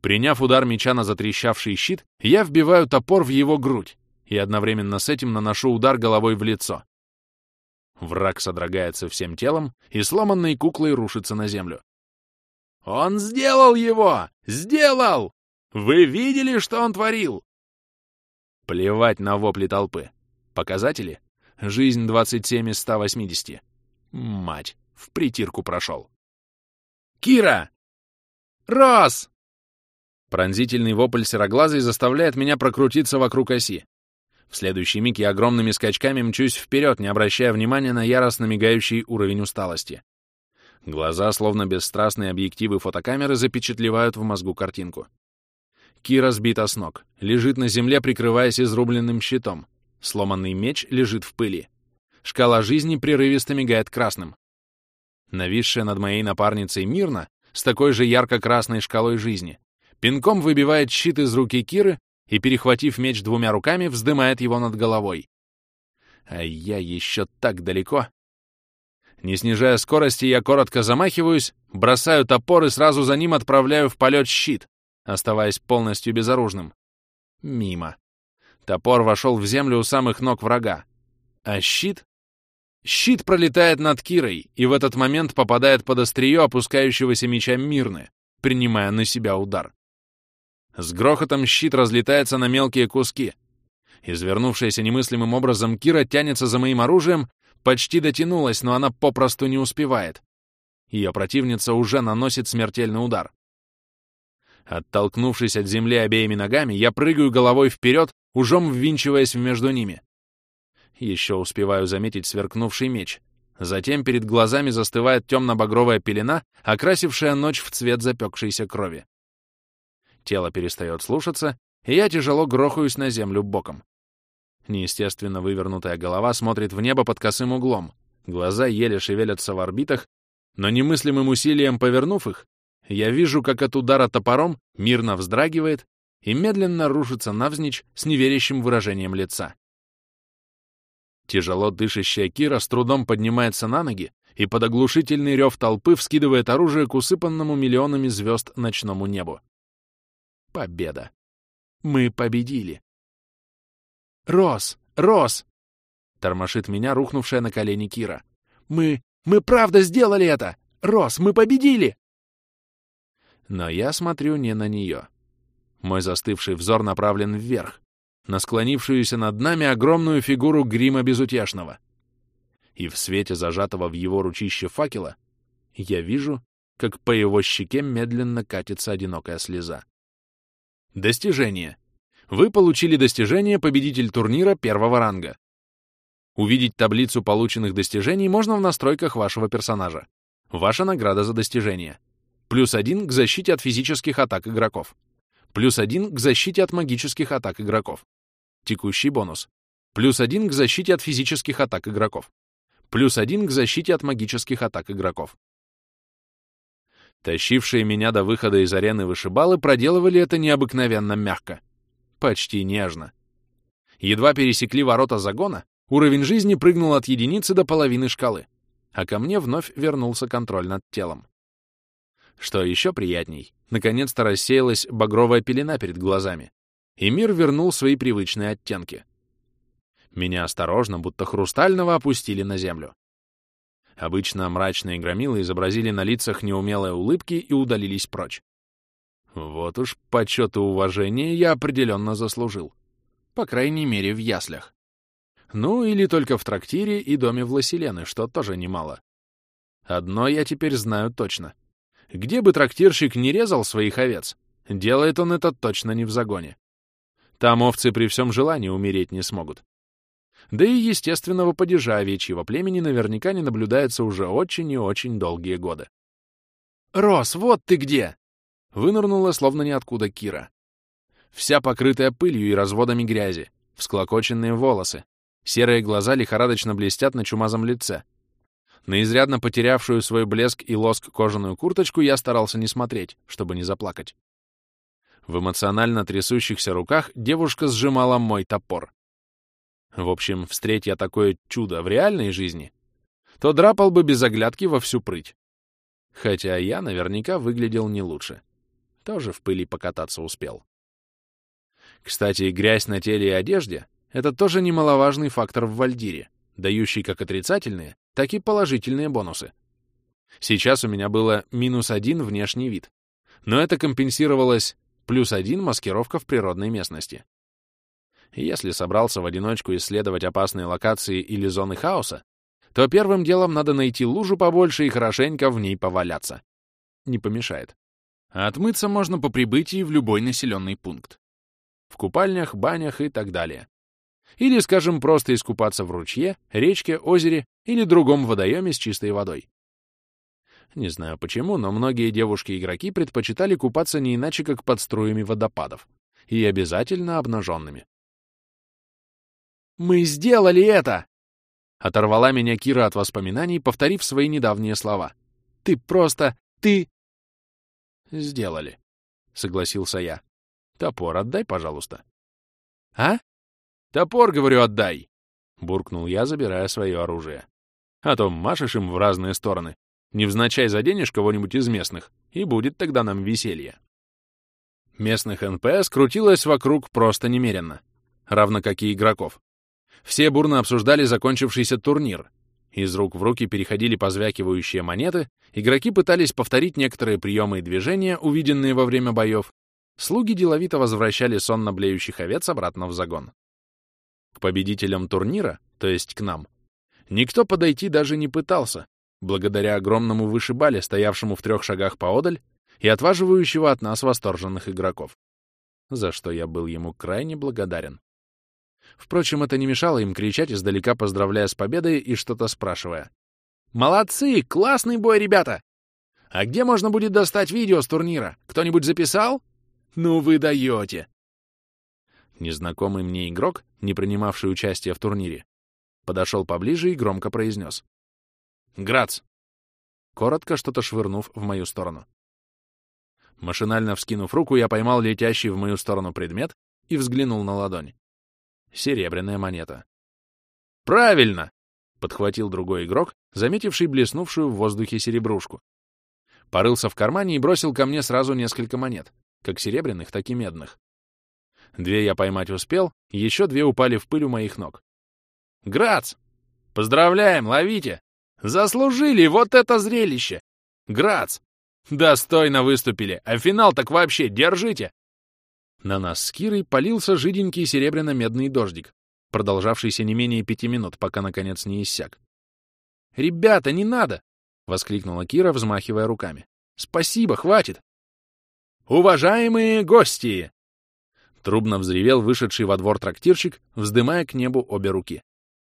Приняв удар меча на затрещавший щит, я вбиваю топор в его грудь и одновременно с этим наношу удар головой в лицо. Враг содрогается всем телом и сломанной куклой рушится на землю. «Он сделал его! Сделал! Вы видели, что он творил?» Плевать на вопли толпы. Показатели? Жизнь 27 из 180. Мать, в притирку прошел. «Кира! Рос!» Пронзительный вопль сероглазой заставляет меня прокрутиться вокруг оси. В следующий миг я огромными скачками мчусь вперед, не обращая внимания на яростно мигающий уровень усталости. Глаза, словно бесстрастные объективы фотокамеры, запечатлевают в мозгу картинку. Кира сбита с ног, лежит на земле, прикрываясь изрубленным щитом. Сломанный меч лежит в пыли. Шкала жизни прерывисто мигает красным. Нависшая над моей напарницей мирно, с такой же ярко-красной шкалой жизни, пинком выбивает щит из руки Киры и, перехватив меч двумя руками, вздымает его над головой. А я еще так далеко. Не снижая скорости, я коротко замахиваюсь, бросаю топор и сразу за ним отправляю в полет щит, оставаясь полностью безоружным. Мимо. Топор вошел в землю у самых ног врага. А щит? Щит пролетает над Кирой и в этот момент попадает под острие опускающегося меча Мирны, принимая на себя удар. С грохотом щит разлетается на мелкие куски. Извернувшаяся немыслимым образом Кира тянется за моим оружием, почти дотянулась, но она попросту не успевает. Ее противница уже наносит смертельный удар. Оттолкнувшись от земли обеими ногами, я прыгаю головой вперед, ужом ввинчиваясь между ними. Еще успеваю заметить сверкнувший меч. Затем перед глазами застывает темно-багровая пелена, окрасившая ночь в цвет запекшейся крови. Тело перестает слушаться, и я тяжело грохаюсь на землю боком. Неестественно вывернутая голова смотрит в небо под косым углом. Глаза еле шевелятся в орбитах, но немыслимым усилием повернув их, я вижу, как от удара топором мирно вздрагивает и медленно рушится навзничь с неверящим выражением лица. Тяжело дышащая Кира с трудом поднимается на ноги и под оглушительный рев толпы вскидывает оружие к усыпанному миллионами звезд ночному небу. Победа. Мы победили. «Рос! Рос!» — тормошит меня рухнувшая на колени Кира. «Мы... мы правда сделали это! Рос, мы победили!» Но я смотрю не на нее. Мой застывший взор направлен вверх, на склонившуюся над нами огромную фигуру грима безутешного. И в свете зажатого в его ручище факела я вижу, как по его щеке медленно катится одинокая слеза. Достижение. Вы получили достижение «Победитель турнира первого ранга». Увидеть таблицу полученных достижений можно в настройках вашего персонажа. Ваша награда за достижение. Плюс один к защите от физических атак игроков. Плюс один к защите от магических атак игроков. Текущий бонус. Плюс один к защите от физических атак игроков. Плюс один к защите от магических атак игроков. Тащившие меня до выхода из арены вышибалы проделывали это необыкновенно мягко почти нежно. Едва пересекли ворота загона, уровень жизни прыгнул от единицы до половины шкалы, а ко мне вновь вернулся контроль над телом. Что еще приятней, наконец-то рассеялась багровая пелена перед глазами, и мир вернул свои привычные оттенки. Меня осторожно, будто хрустального, опустили на землю. Обычно мрачные громилы изобразили на лицах неумелые улыбки и удалились прочь. Вот уж почет и уважение я определенно заслужил. По крайней мере, в яслях. Ну, или только в трактире и доме Власелены, что тоже немало. Одно я теперь знаю точно. Где бы трактирщик не резал своих овец, делает он это точно не в загоне. Там овцы при всем желании умереть не смогут. Да и естественного падежа овечьего племени наверняка не наблюдается уже очень и очень долгие годы. «Рос, вот ты где!» Вынырнула, словно ниоткуда Кира. Вся покрытая пылью и разводами грязи, всклокоченные волосы, серые глаза лихорадочно блестят на чумазом лице. На изрядно потерявшую свой блеск и лоск кожаную курточку я старался не смотреть, чтобы не заплакать. В эмоционально трясущихся руках девушка сжимала мой топор. В общем, встреть я такое чудо в реальной жизни, то драпал бы без оглядки во всю прыть. Хотя я наверняка выглядел не лучше тоже в пыли покататься успел. Кстати, грязь на теле и одежде — это тоже немаловажный фактор в Вальдире, дающий как отрицательные, так и положительные бонусы. Сейчас у меня было минус один внешний вид, но это компенсировалось плюс один маскировка в природной местности. Если собрался в одиночку исследовать опасные локации или зоны хаоса, то первым делом надо найти лужу побольше и хорошенько в ней поваляться. Не помешает. А отмыться можно по прибытии в любой населенный пункт. В купальнях, банях и так далее. Или, скажем, просто искупаться в ручье, речке, озере или другом водоеме с чистой водой. Не знаю почему, но многие девушки-игроки предпочитали купаться не иначе, как под струями водопадов. И обязательно обнаженными. «Мы сделали это!» Оторвала меня Кира от воспоминаний, повторив свои недавние слова. «Ты просто... ты... «Сделали», — согласился я. «Топор отдай, пожалуйста». «А?» «Топор, говорю, отдай!» — буркнул я, забирая свое оружие. «А то машешь им в разные стороны. Невзначай заденешь кого-нибудь из местных, и будет тогда нам веселье». Местных НПС крутилось вокруг просто немерено, равно как и игроков. Все бурно обсуждали закончившийся турнир, Из рук в руки переходили позвякивающие монеты, игроки пытались повторить некоторые приемы и движения, увиденные во время боев, слуги деловито возвращали сонно блеющих овец обратно в загон. К победителям турнира, то есть к нам, никто подойти даже не пытался, благодаря огромному вышибале, стоявшему в трех шагах поодаль и отваживающего от нас восторженных игроков, за что я был ему крайне благодарен. Впрочем, это не мешало им кричать издалека, поздравляя с победой и что-то спрашивая. «Молодцы! Классный бой, ребята! А где можно будет достать видео с турнира? Кто-нибудь записал? Ну вы даете!» Незнакомый мне игрок, не принимавший участие в турнире, подошел поближе и громко произнес. «Грац!» Коротко что-то швырнув в мою сторону. Машинально вскинув руку, я поймал летящий в мою сторону предмет и взглянул на ладонь. Серебряная монета. «Правильно!» — подхватил другой игрок, заметивший блеснувшую в воздухе серебрушку. Порылся в кармане и бросил ко мне сразу несколько монет, как серебряных, так и медных. Две я поймать успел, еще две упали в пыль у моих ног. «Грац! Поздравляем, ловите! Заслужили вот это зрелище! Грац! Достойно выступили, а финал так вообще держите!» На нас с Кирой полился жиденький серебряно-медный дождик, продолжавшийся не менее пяти минут, пока, наконец, не иссяк. «Ребята, не надо!» — воскликнула Кира, взмахивая руками. «Спасибо, хватит!» «Уважаемые гости!» Трубно взревел вышедший во двор трактирщик, вздымая к небу обе руки.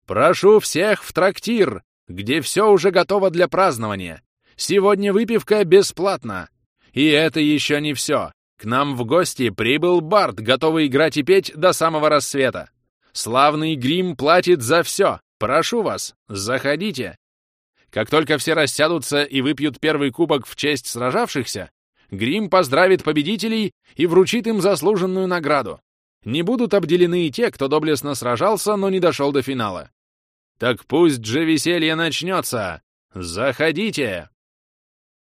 «Прошу всех в трактир, где все уже готово для празднования. Сегодня выпивка бесплатна. И это еще не все. К нам в гости прибыл Барт, готовый играть и петь до самого рассвета. Славный грим платит за все. Прошу вас, заходите. Как только все рассядутся и выпьют первый кубок в честь сражавшихся, Грим поздравит победителей и вручит им заслуженную награду. Не будут обделены и те, кто доблестно сражался, но не дошел до финала. Так пусть же веселье начнется! Заходите!»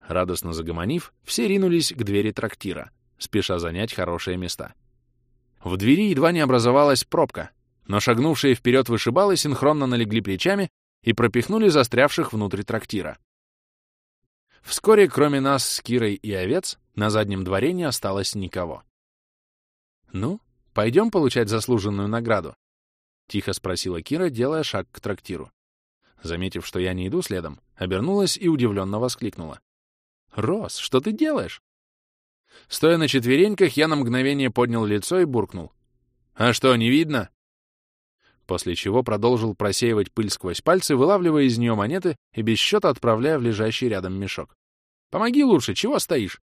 Радостно загомонив, все ринулись к двери трактира спеша занять хорошие места. В двери едва не образовалась пробка, но шагнувшие вперед вышибалы синхронно налегли плечами и пропихнули застрявших внутрь трактира. Вскоре, кроме нас с Кирой и овец, на заднем дворе не осталось никого. «Ну, пойдем получать заслуженную награду?» — тихо спросила Кира, делая шаг к трактиру. Заметив, что я не иду следом, обернулась и удивленно воскликнула. «Рос, что ты делаешь?» Стоя на четвереньках, я на мгновение поднял лицо и буркнул. «А что, не видно?» После чего продолжил просеивать пыль сквозь пальцы, вылавливая из нее монеты и без счета отправляя в лежащий рядом мешок. «Помоги лучше, чего стоишь?»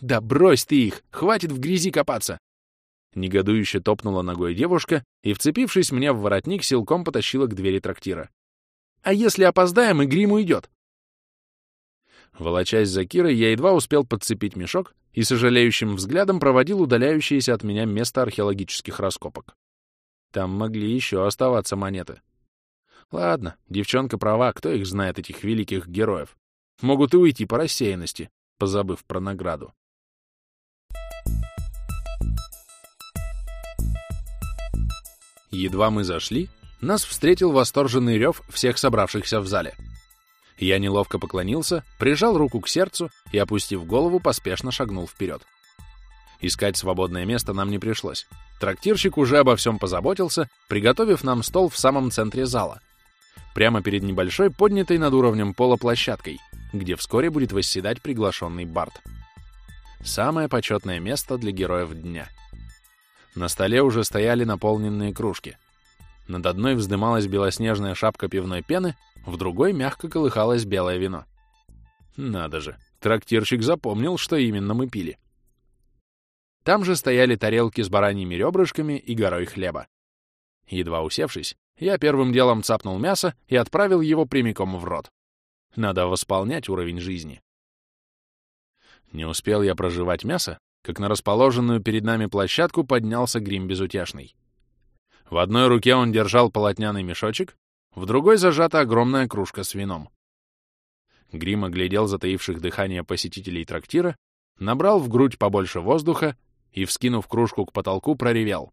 «Да брось ты их! Хватит в грязи копаться!» Негодующе топнула ногой девушка и, вцепившись мне в воротник, силком потащила к двери трактира. «А если опоздаем, и грим уйдет?» Волочась за Кирой, я едва успел подцепить мешок и сожалеющим взглядом проводил удаляющееся от меня место археологических раскопок. Там могли еще оставаться монеты. Ладно, девчонка права, кто их знает, этих великих героев. Могут и уйти по рассеянности, позабыв про награду. Едва мы зашли, нас встретил восторженный рев всех собравшихся в зале — я неловко поклонился, прижал руку к сердцу и, опустив голову, поспешно шагнул вперед. Искать свободное место нам не пришлось. Трактирщик уже обо всем позаботился, приготовив нам стол в самом центре зала. Прямо перед небольшой, поднятой над уровнем пола площадкой, где вскоре будет восседать приглашенный Барт. Самое почетное место для героев дня. На столе уже стояли наполненные кружки. Над одной вздымалась белоснежная шапка пивной пены, в другой мягко колыхалось белое вино. Надо же, трактирщик запомнил, что именно мы пили. Там же стояли тарелки с бараньими ребрышками и горой хлеба. Едва усевшись, я первым делом цапнул мясо и отправил его прямиком в рот. Надо восполнять уровень жизни. Не успел я проживать мясо, как на расположенную перед нами площадку поднялся грим безутешный. В одной руке он держал полотняный мешочек, в другой зажата огромная кружка с вином. Грим оглядел затаивших дыхание посетителей трактира, набрал в грудь побольше воздуха и, вскинув кружку к потолку, проревел.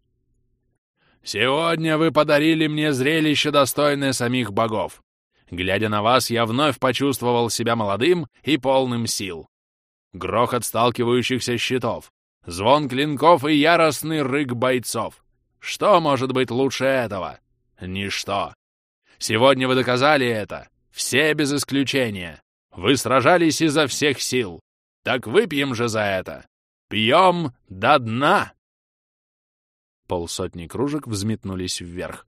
«Сегодня вы подарили мне зрелище, достойное самих богов. Глядя на вас, я вновь почувствовал себя молодым и полным сил. Грохот сталкивающихся щитов, звон клинков и яростный рык бойцов. Что может быть лучше этого? Ничто. Сегодня вы доказали это. Все без исключения. Вы сражались изо всех сил. Так выпьем же за это. Пьем до дна!» Полсотни кружек взметнулись вверх.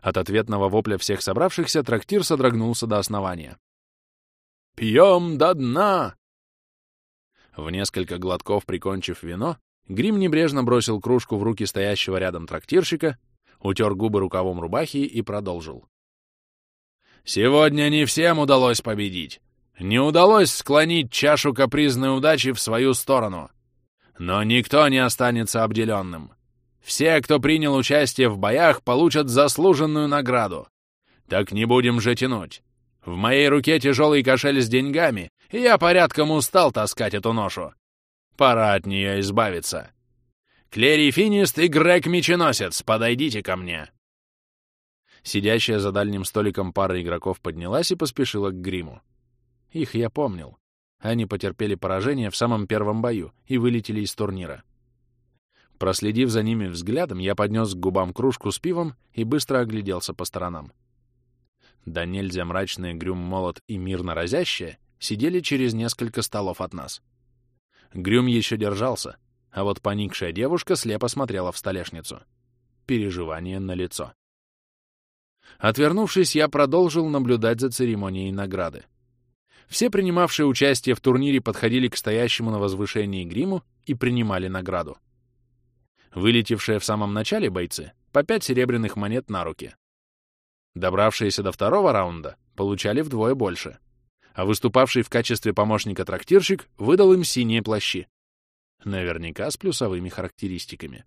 От ответного вопля всех собравшихся трактир содрогнулся до основания. «Пьем до дна!» В несколько глотков прикончив вино, Грим небрежно бросил кружку в руки стоящего рядом трактирщика, утер губы рукавом рубахи и продолжил. «Сегодня не всем удалось победить. Не удалось склонить чашу капризной удачи в свою сторону. Но никто не останется обделенным. Все, кто принял участие в боях, получат заслуженную награду. Так не будем же тянуть. В моей руке тяжелый кошель с деньгами, и я порядком устал таскать эту ношу. Пора от нее избавиться. Клери Финист и Грег Меченосец, подойдите ко мне. Сидящая за дальним столиком пара игроков поднялась и поспешила к гриму. Их я помнил. Они потерпели поражение в самом первом бою и вылетели из турнира. Проследив за ними взглядом, я поднес к губам кружку с пивом и быстро огляделся по сторонам. Да нельзя мрачные Грюм-молот и мирно разящие сидели через несколько столов от нас. Грюм еще держался, а вот поникшая девушка слепо смотрела в столешницу. Переживание на лицо. Отвернувшись, я продолжил наблюдать за церемонией награды. Все принимавшие участие в турнире подходили к стоящему на возвышении гриму и принимали награду. Вылетевшие в самом начале бойцы — по пять серебряных монет на руки. Добравшиеся до второго раунда получали вдвое больше, а выступавший в качестве помощника трактирщик выдал им синие плащи. Наверняка с плюсовыми характеристиками.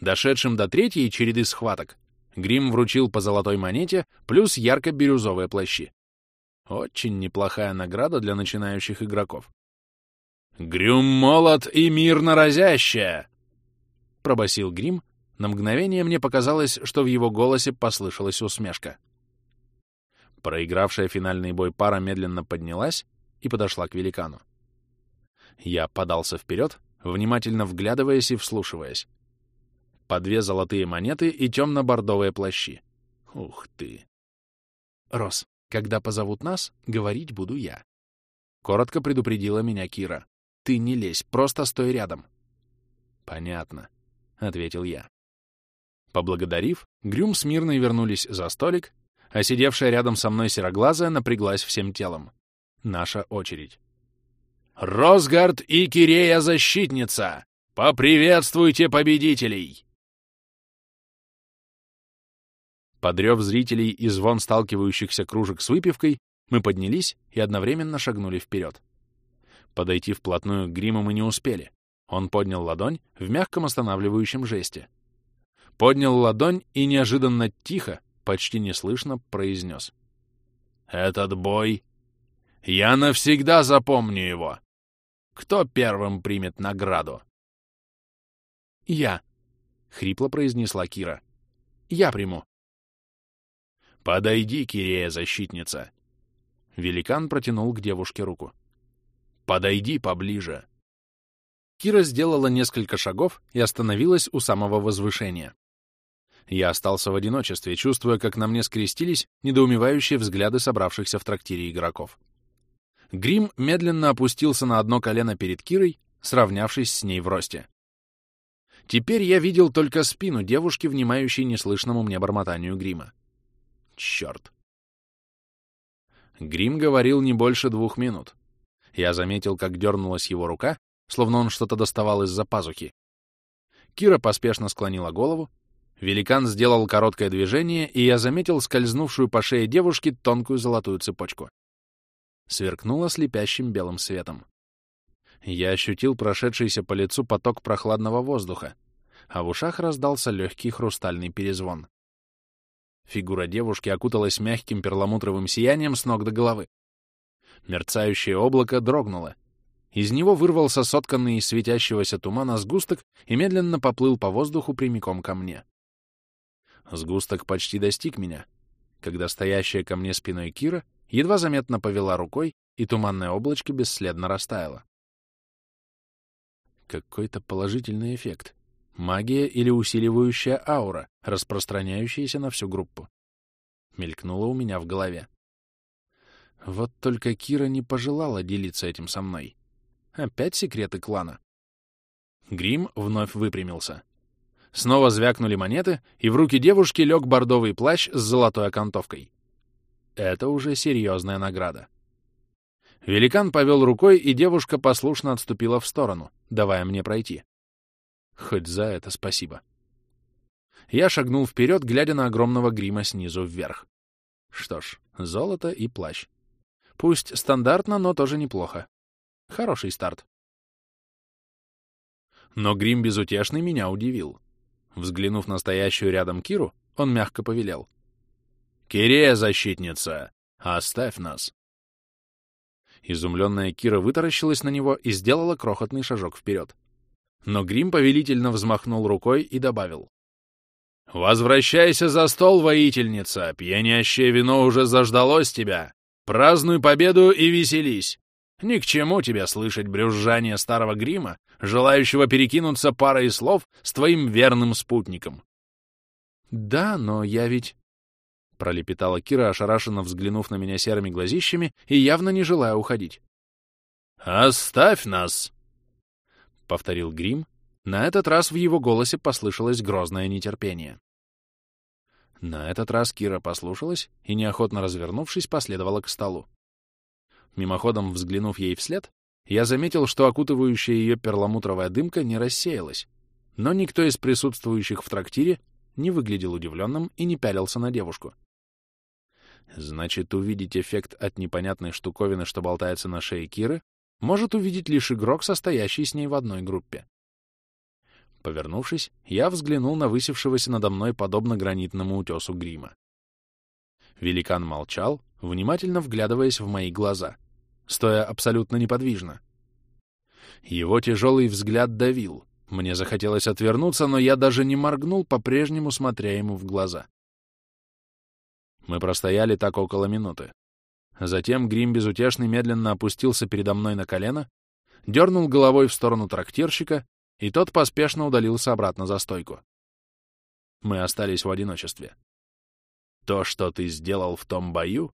Дошедшим до третьей череды схваток Грим вручил по золотой монете плюс ярко-бирюзовые плащи. Очень неплохая награда для начинающих игроков. «Грюм молот и мирно разящая!» — пробасил Грим. На мгновение мне показалось, что в его голосе послышалась усмешка. Проигравшая финальный бой пара медленно поднялась и подошла к великану. Я подался вперед, внимательно вглядываясь и вслушиваясь. По две золотые монеты и темно-бордовые плащи. Ух ты! Рос, когда позовут нас, говорить буду я. Коротко предупредила меня Кира. Ты не лезь, просто стой рядом. Понятно, — ответил я. Поблагодарив, Грюм с Мирной вернулись за столик, а сидевшая рядом со мной сероглазая напряглась всем телом. Наша очередь. «Росгард и Кирея-защитница! Поприветствуйте победителей!» Под рев зрителей и звон сталкивающихся кружек с выпивкой мы поднялись и одновременно шагнули вперед. Подойти вплотную к гриму мы не успели. Он поднял ладонь в мягком останавливающем жесте. Поднял ладонь и неожиданно тихо, почти неслышно произнес. «Этот бой... Я навсегда запомню его. Кто первым примет награду?» «Я», — хрипло произнесла Кира. «Я приму». «Подойди, Кирея-защитница!» Великан протянул к девушке руку. «Подойди поближе!» Кира сделала несколько шагов и остановилась у самого возвышения. Я остался в одиночестве, чувствуя, как на мне скрестились недоумевающие взгляды собравшихся в трактире игроков. Грим медленно опустился на одно колено перед Кирой, сравнявшись с ней в росте. Теперь я видел только спину девушки, внимающей неслышному мне бормотанию Грима. Черт. Грим говорил не больше двух минут. Я заметил, как дернулась его рука, словно он что-то доставал из-за пазухи. Кира поспешно склонила голову. Великан сделал короткое движение, и я заметил скользнувшую по шее девушки тонкую золотую цепочку. Сверкнула слепящим белым светом. Я ощутил прошедшийся по лицу поток прохладного воздуха, а в ушах раздался легкий хрустальный перезвон. Фигура девушки окуталась мягким перламутровым сиянием с ног до головы. Мерцающее облако дрогнуло. Из него вырвался сотканный из светящегося тумана сгусток и медленно поплыл по воздуху прямиком ко мне. Сгусток почти достиг меня. когда стоящая ко мне спиной Кира едва заметно повела рукой, и туманное облачко бесследно растаяло. Какой-то положительный эффект. Магия или усиливающая аура, распространяющаяся на всю группу. Мелькнуло у меня в голове. Вот только Кира не пожелала делиться этим со мной. Опять секреты клана. Грим вновь выпрямился. Снова звякнули монеты, и в руки девушки лег бордовый плащ с золотой окантовкой. Это уже серьезная награда. Великан повел рукой, и девушка послушно отступила в сторону, давая мне пройти. Хоть за это спасибо. Я шагнул вперед, глядя на огромного грима снизу вверх. Что ж, золото и плащ. Пусть стандартно, но тоже неплохо. Хороший старт. Но грим безутешный меня удивил. Взглянув на стоящую рядом Киру, он мягко повелел. «Кирея, защитница, оставь нас!» Изумленная Кира вытаращилась на него и сделала крохотный шажок вперед. Но Грим повелительно взмахнул рукой и добавил. «Возвращайся за стол, воительница! Пьянящее вино уже заждалось тебя! Празднуй победу и веселись! Ни к чему тебе слышать брюзжание старого грима, желающего перекинуться парой слов с твоим верным спутником!» «Да, но я ведь...» — пролепетала Кира, ошарашенно взглянув на меня серыми глазищами и явно не желая уходить. «Оставь нас!» — повторил Грим. На этот раз в его голосе послышалось грозное нетерпение. На этот раз Кира послушалась и, неохотно развернувшись, последовала к столу. Мимоходом взглянув ей вслед, я заметил, что окутывающая ее перламутровая дымка не рассеялась, но никто из присутствующих в трактире не выглядел удивленным и не пялился на девушку. Значит, увидеть эффект от непонятной штуковины, что болтается на шее Киры, может увидеть лишь игрок, состоящий с ней в одной группе. Повернувшись, я взглянул на высевшегося надо мной подобно гранитному утесу грима. Великан молчал, внимательно вглядываясь в мои глаза, стоя абсолютно неподвижно. Его тяжелый взгляд давил. Мне захотелось отвернуться, но я даже не моргнул, по-прежнему смотря ему в глаза. Мы простояли так около минуты. Затем Грим безутешный медленно опустился передо мной на колено, дернул головой в сторону трактирщика, и тот поспешно удалился обратно за стойку. Мы остались в одиночестве. То, что ты сделал в том бою,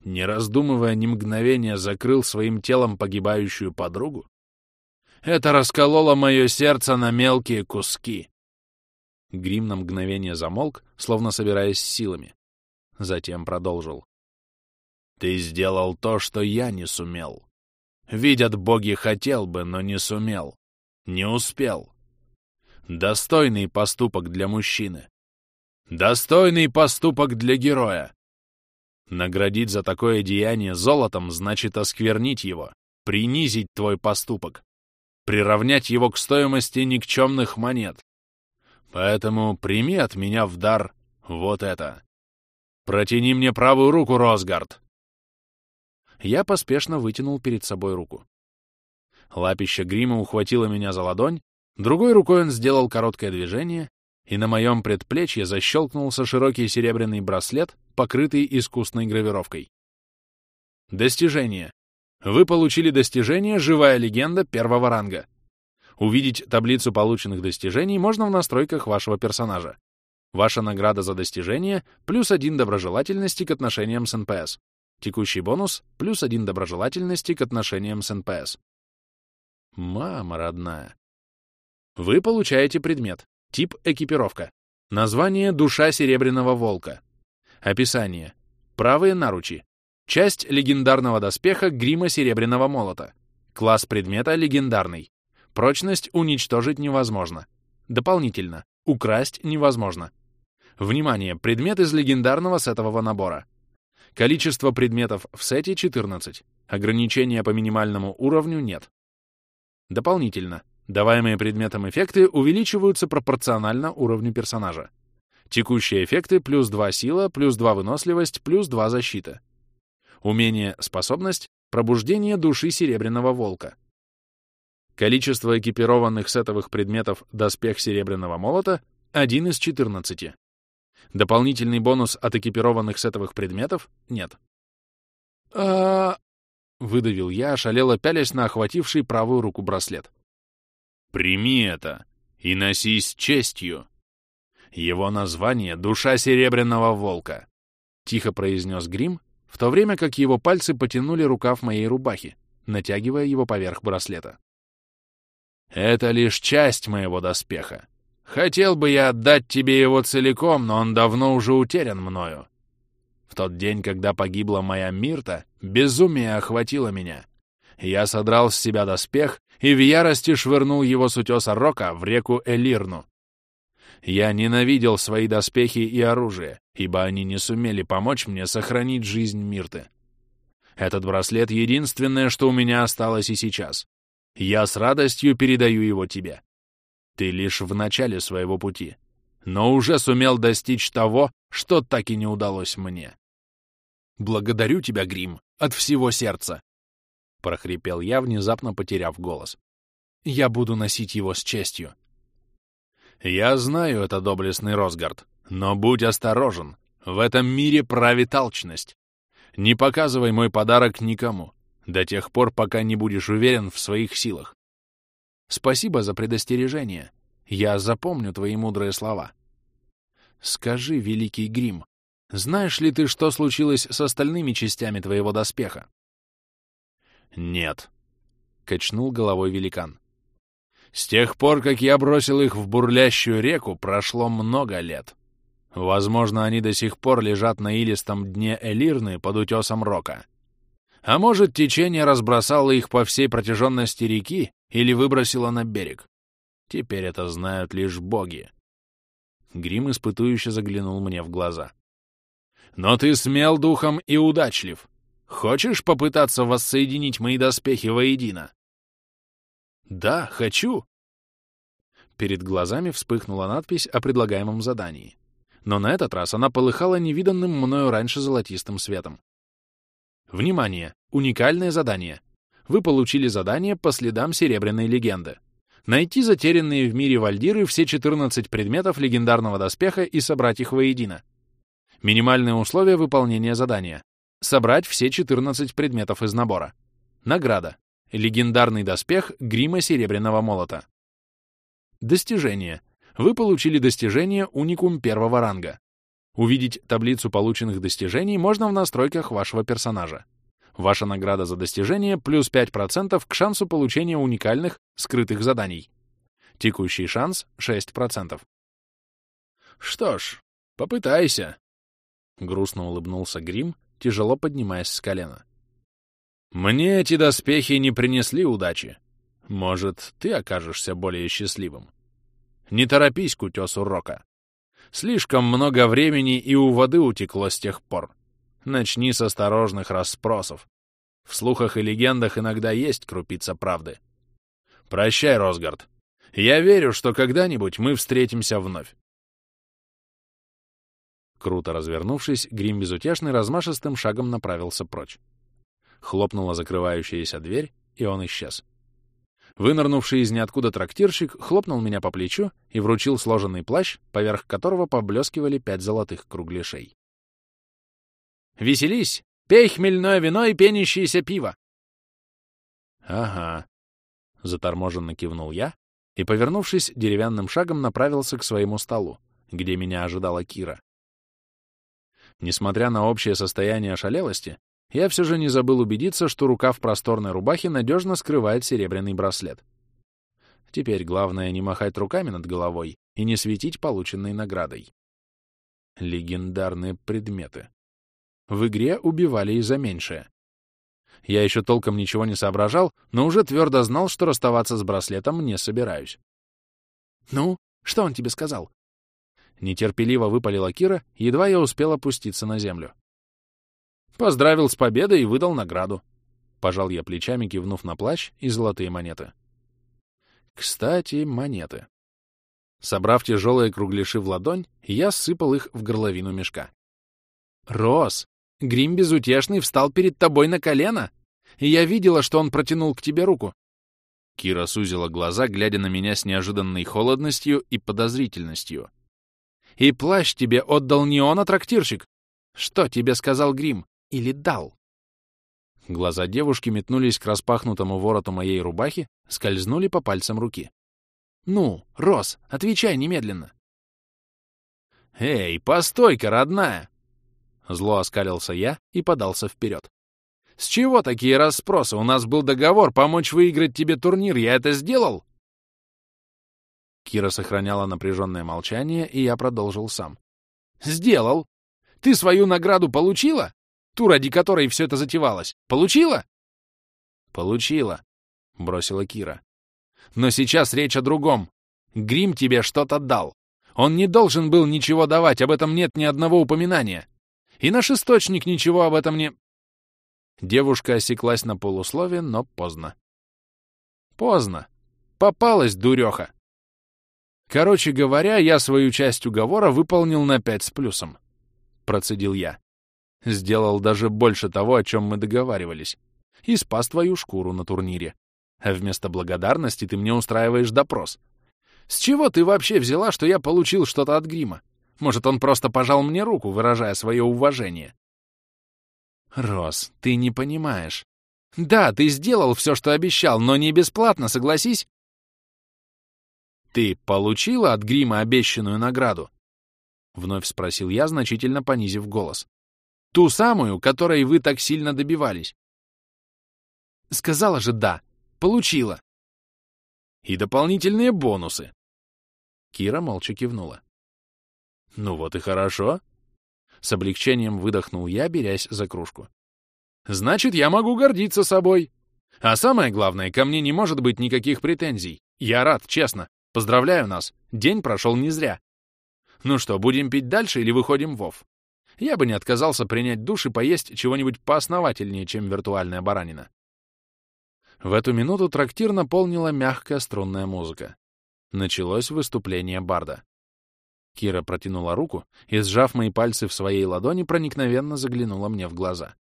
не раздумывая ни мгновения, закрыл своим телом погибающую подругу, это раскололо мое сердце на мелкие куски. Грим на мгновение замолк, словно собираясь силами. Затем продолжил. «Ты сделал то, что я не сумел. Видят боги, хотел бы, но не сумел. Не успел. Достойный поступок для мужчины. Достойный поступок для героя. Наградить за такое деяние золотом значит осквернить его, принизить твой поступок, приравнять его к стоимости никчемных монет. Поэтому прими от меня в дар вот это. «Протяни мне правую руку, Росгард!» Я поспешно вытянул перед собой руку. Лапище грима ухватило меня за ладонь, другой рукой он сделал короткое движение, и на моем предплечье защелкнулся широкий серебряный браслет, покрытый искусной гравировкой. Достижение. Вы получили достижение «Живая легенда» первого ранга. Увидеть таблицу полученных достижений можно в настройках вашего персонажа. Ваша награда за достижение — плюс один доброжелательности к отношениям с НПС. Текущий бонус — плюс один доброжелательности к отношениям с НПС. Мама родная. Вы получаете предмет. Тип экипировка. Название «Душа Серебряного Волка». Описание. Правые наручи. Часть легендарного доспеха грима Серебряного Молота. Класс предмета легендарный. Прочность уничтожить невозможно. Дополнительно. Украсть невозможно. Внимание! Предмет из легендарного сетового набора. Количество предметов в сете — 14. Ограничения по минимальному уровню нет. Дополнительно. Даваемые предметом эффекты увеличиваются пропорционально уровню персонажа. Текущие эффекты плюс 2 сила, плюс 2 выносливость, плюс 2 защита. Умение «Способность» — пробуждение души Серебряного Волка. Количество экипированных сетовых предметов «Доспех Серебряного Молота» — 1 из 14. Дополнительный бонус от экипированных сетовых предметов нет. а Выдавил я, ошалело пялясь на охвативший правую руку браслет. «Прими это и носи с честью. Его название — Душа Серебряного Волка», — тихо произнес Грим, в то время как его пальцы потянули рукав моей рубахи, натягивая его поверх браслета. «Это лишь часть моего доспеха. Хотел бы я отдать тебе его целиком, но он давно уже утерян мною. В тот день, когда погибла моя Мирта, безумие охватило меня. Я содрал с себя доспех и в ярости швырнул его с утеса Рока в реку Элирну. Я ненавидел свои доспехи и оружие, ибо они не сумели помочь мне сохранить жизнь Мирты. Этот браслет — единственное, что у меня осталось и сейчас. Я с радостью передаю его тебе. Ты лишь в начале своего пути, но уже сумел достичь того, что так и не удалось мне. Благодарю тебя, Грим, от всего сердца. Прохрипел я, внезапно потеряв голос. Я буду носить его с честью. Я знаю это, доблестный Росгард, но будь осторожен. В этом мире правит алчность. Не показывай мой подарок никому, до тех пор, пока не будешь уверен в своих силах. Спасибо за предостережение. Я запомню твои мудрые слова. Скажи, великий Грим, знаешь ли ты, что случилось с остальными частями твоего доспеха? Нет, — качнул головой великан. С тех пор, как я бросил их в бурлящую реку, прошло много лет. Возможно, они до сих пор лежат на илистом дне Элирны под утесом Рока. А может, течение разбросало их по всей протяженности реки или выбросило на берег. Теперь это знают лишь боги. Грим испытующе заглянул мне в глаза. «Но ты смел духом и удачлив. Хочешь попытаться воссоединить мои доспехи воедино?» «Да, хочу!» Перед глазами вспыхнула надпись о предлагаемом задании. Но на этот раз она полыхала невиданным мною раньше золотистым светом. Внимание! Уникальное задание. Вы получили задание по следам Серебряной легенды. Найти затерянные в мире вальдиры все 14 предметов легендарного доспеха и собрать их воедино. Минимальные условия выполнения задания. Собрать все 14 предметов из набора. Награда. Легендарный доспех грима Серебряного молота. Достижение. Вы получили достижение уникум первого ранга. Увидеть таблицу полученных достижений можно в настройках вашего персонажа. Ваша награда за достижение плюс 5% к шансу получения уникальных скрытых заданий. Текущий шанс 6%. Что ж, попытайся. Грустно улыбнулся Грим, тяжело поднимаясь с колена. Мне эти доспехи не принесли удачи. Может, ты окажешься более счастливым. Не торопись к утесу Рока. Слишком много времени и у воды утекло с тех пор. Начни с осторожных расспросов. В слухах и легендах иногда есть крупица правды. Прощай, Росгард. Я верю, что когда-нибудь мы встретимся вновь. Круто развернувшись, Грим безутешный размашистым шагом направился прочь. Хлопнула закрывающаяся дверь, и он исчез. Вынырнувший из ниоткуда трактирщик хлопнул меня по плечу и вручил сложенный плащ, поверх которого поблескивали пять золотых кругляшей. «Веселись! Пей хмельное вино и пенящееся пиво!» «Ага», — заторможенно кивнул я и, повернувшись, деревянным шагом направился к своему столу, где меня ожидала Кира. Несмотря на общее состояние ошалелости, я все же не забыл убедиться, что рука в просторной рубахе надежно скрывает серебряный браслет. Теперь главное не махать руками над головой и не светить полученной наградой. Легендарные предметы. В игре убивали и за меньшее. Я еще толком ничего не соображал, но уже твердо знал, что расставаться с браслетом не собираюсь. «Ну, что он тебе сказал?» Нетерпеливо выпалила Кира, едва я успел опуститься на землю. Поздравил с победой и выдал награду. Пожал я плечами, кивнув на плащ и золотые монеты. Кстати, монеты. Собрав тяжелые кругляши в ладонь, я сыпал их в горловину мешка. «Рос, Грим безутешный встал перед тобой на колено, и я видела, что он протянул к тебе руку». Кира сузила глаза, глядя на меня с неожиданной холодностью и подозрительностью. И плащ тебе отдал не он, а трактирщик. Что тебе сказал Грим? Или дал?» Глаза девушки метнулись к распахнутому вороту моей рубахи, скользнули по пальцам руки. «Ну, Рос, отвечай немедленно!» «Эй, постой-ка, родная!» Зло оскалился я и подался вперед. «С чего такие расспросы? У нас был договор помочь выиграть тебе турнир. Я это сделал?» Кира сохраняла напряженное молчание, и я продолжил сам. «Сделал! Ты свою награду получила? Ту, ради которой все это затевалось. Получила?» «Получила», — бросила Кира. «Но сейчас речь о другом. Грим тебе что-то дал. Он не должен был ничего давать, об этом нет ни одного упоминания. И наш источник ничего об этом не...» Девушка осеклась на полуслове, но поздно. Поздно. Попалась дуреха. Короче говоря, я свою часть уговора выполнил на пять с плюсом. Процедил я. Сделал даже больше того, о чем мы договаривались. И спас твою шкуру на турнире. А вместо благодарности ты мне устраиваешь допрос. С чего ты вообще взяла, что я получил что-то от грима? Может, он просто пожал мне руку, выражая свое уважение? Рос, ты не понимаешь. Да, ты сделал все, что обещал, но не бесплатно, согласись? Ты получила от грима обещанную награду? Вновь спросил я, значительно понизив голос. Ту самую, которой вы так сильно добивались. Сказала же «да». Получила. И дополнительные бонусы. Кира молча кивнула. Ну вот и хорошо. С облегчением выдохнул я, берясь за кружку. Значит, я могу гордиться собой. А самое главное, ко мне не может быть никаких претензий. Я рад, честно. Поздравляю нас. День прошел не зря. Ну что, будем пить дальше или выходим в ОФ? Я бы не отказался принять душ и поесть чего-нибудь поосновательнее, чем виртуальная баранина. В эту минуту трактир наполнила мягкая струнная музыка. Началось выступление барда. Кира протянула руку и, сжав мои пальцы в своей ладони, проникновенно заглянула мне в глаза.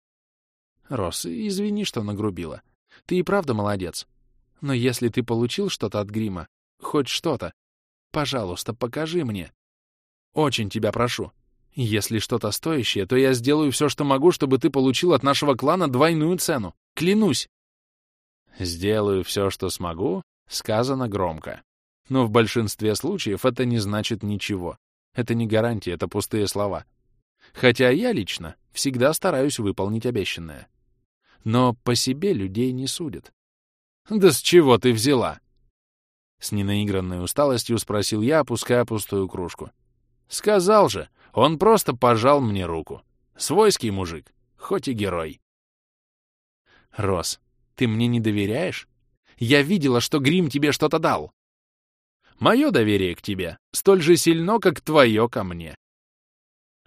«Рос, извини, что нагрубила. Ты и правда молодец. Но если ты получил что-то от грима, хоть что-то, пожалуйста, покажи мне. Очень тебя прошу. Если что-то стоящее, то я сделаю все, что могу, чтобы ты получил от нашего клана двойную цену. Клянусь!» «Сделаю все, что смогу», сказано громко. Но в большинстве случаев это не значит ничего. Это не гарантия, это пустые слова. Хотя я лично всегда стараюсь выполнить обещанное. Но по себе людей не судят. «Да с чего ты взяла?» С ненаигранной усталостью спросил я, опуская пустую кружку. «Сказал же, он просто пожал мне руку. Свойский мужик, хоть и герой». «Рос, ты мне не доверяешь? Я видела, что Грим тебе что-то дал. Мое доверие к тебе столь же сильно, как твое ко мне.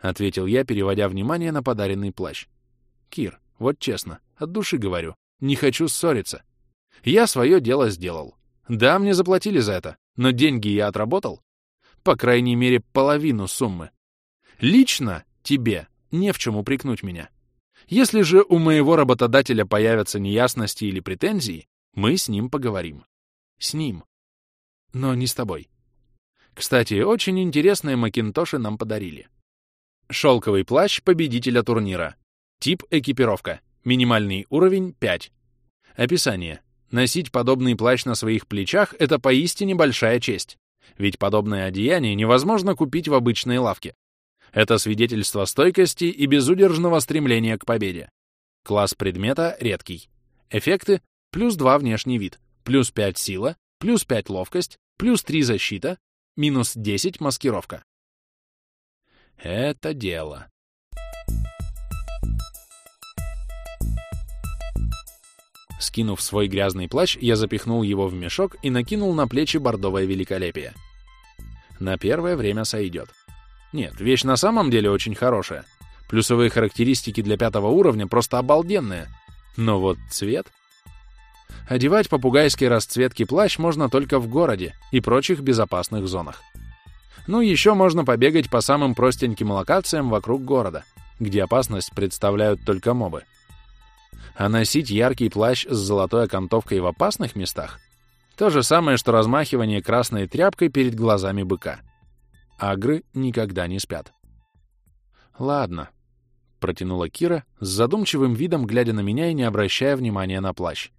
Ответил я, переводя внимание на подаренный плащ. Кир, вот честно, от души говорю, не хочу ссориться. Я свое дело сделал. Да, мне заплатили за это, но деньги я отработал. По крайней мере, половину суммы. Лично тебе не в чем упрекнуть меня. Если же у моего работодателя появятся неясности или претензии, мы с ним поговорим. С ним но не с тобой. Кстати, очень интересные макинтоши нам подарили. Шелковый плащ победителя турнира. Тип экипировка. Минимальный уровень 5. Описание. Носить подобный плащ на своих плечах — это поистине большая честь. Ведь подобное одеяние невозможно купить в обычной лавке. Это свидетельство стойкости и безудержного стремления к победе. Класс предмета редкий. Эффекты — плюс 2 внешний вид, плюс 5 сила, плюс 5 ловкость, плюс 3 защита, минус 10 маскировка. Это дело. Скинув свой грязный плащ, я запихнул его в мешок и накинул на плечи бордовое великолепие. На первое время сойдет. Нет, вещь на самом деле очень хорошая. Плюсовые характеристики для пятого уровня просто обалденные. Но вот цвет... Одевать попугайские расцветки плащ можно только в городе и прочих безопасных зонах. Ну, еще можно побегать по самым простеньким локациям вокруг города, где опасность представляют только мобы. А носить яркий плащ с золотой окантовкой в опасных местах — то же самое, что размахивание красной тряпкой перед глазами быка. Агры никогда не спят. «Ладно», — протянула Кира, с задумчивым видом глядя на меня и не обращая внимания на плащ.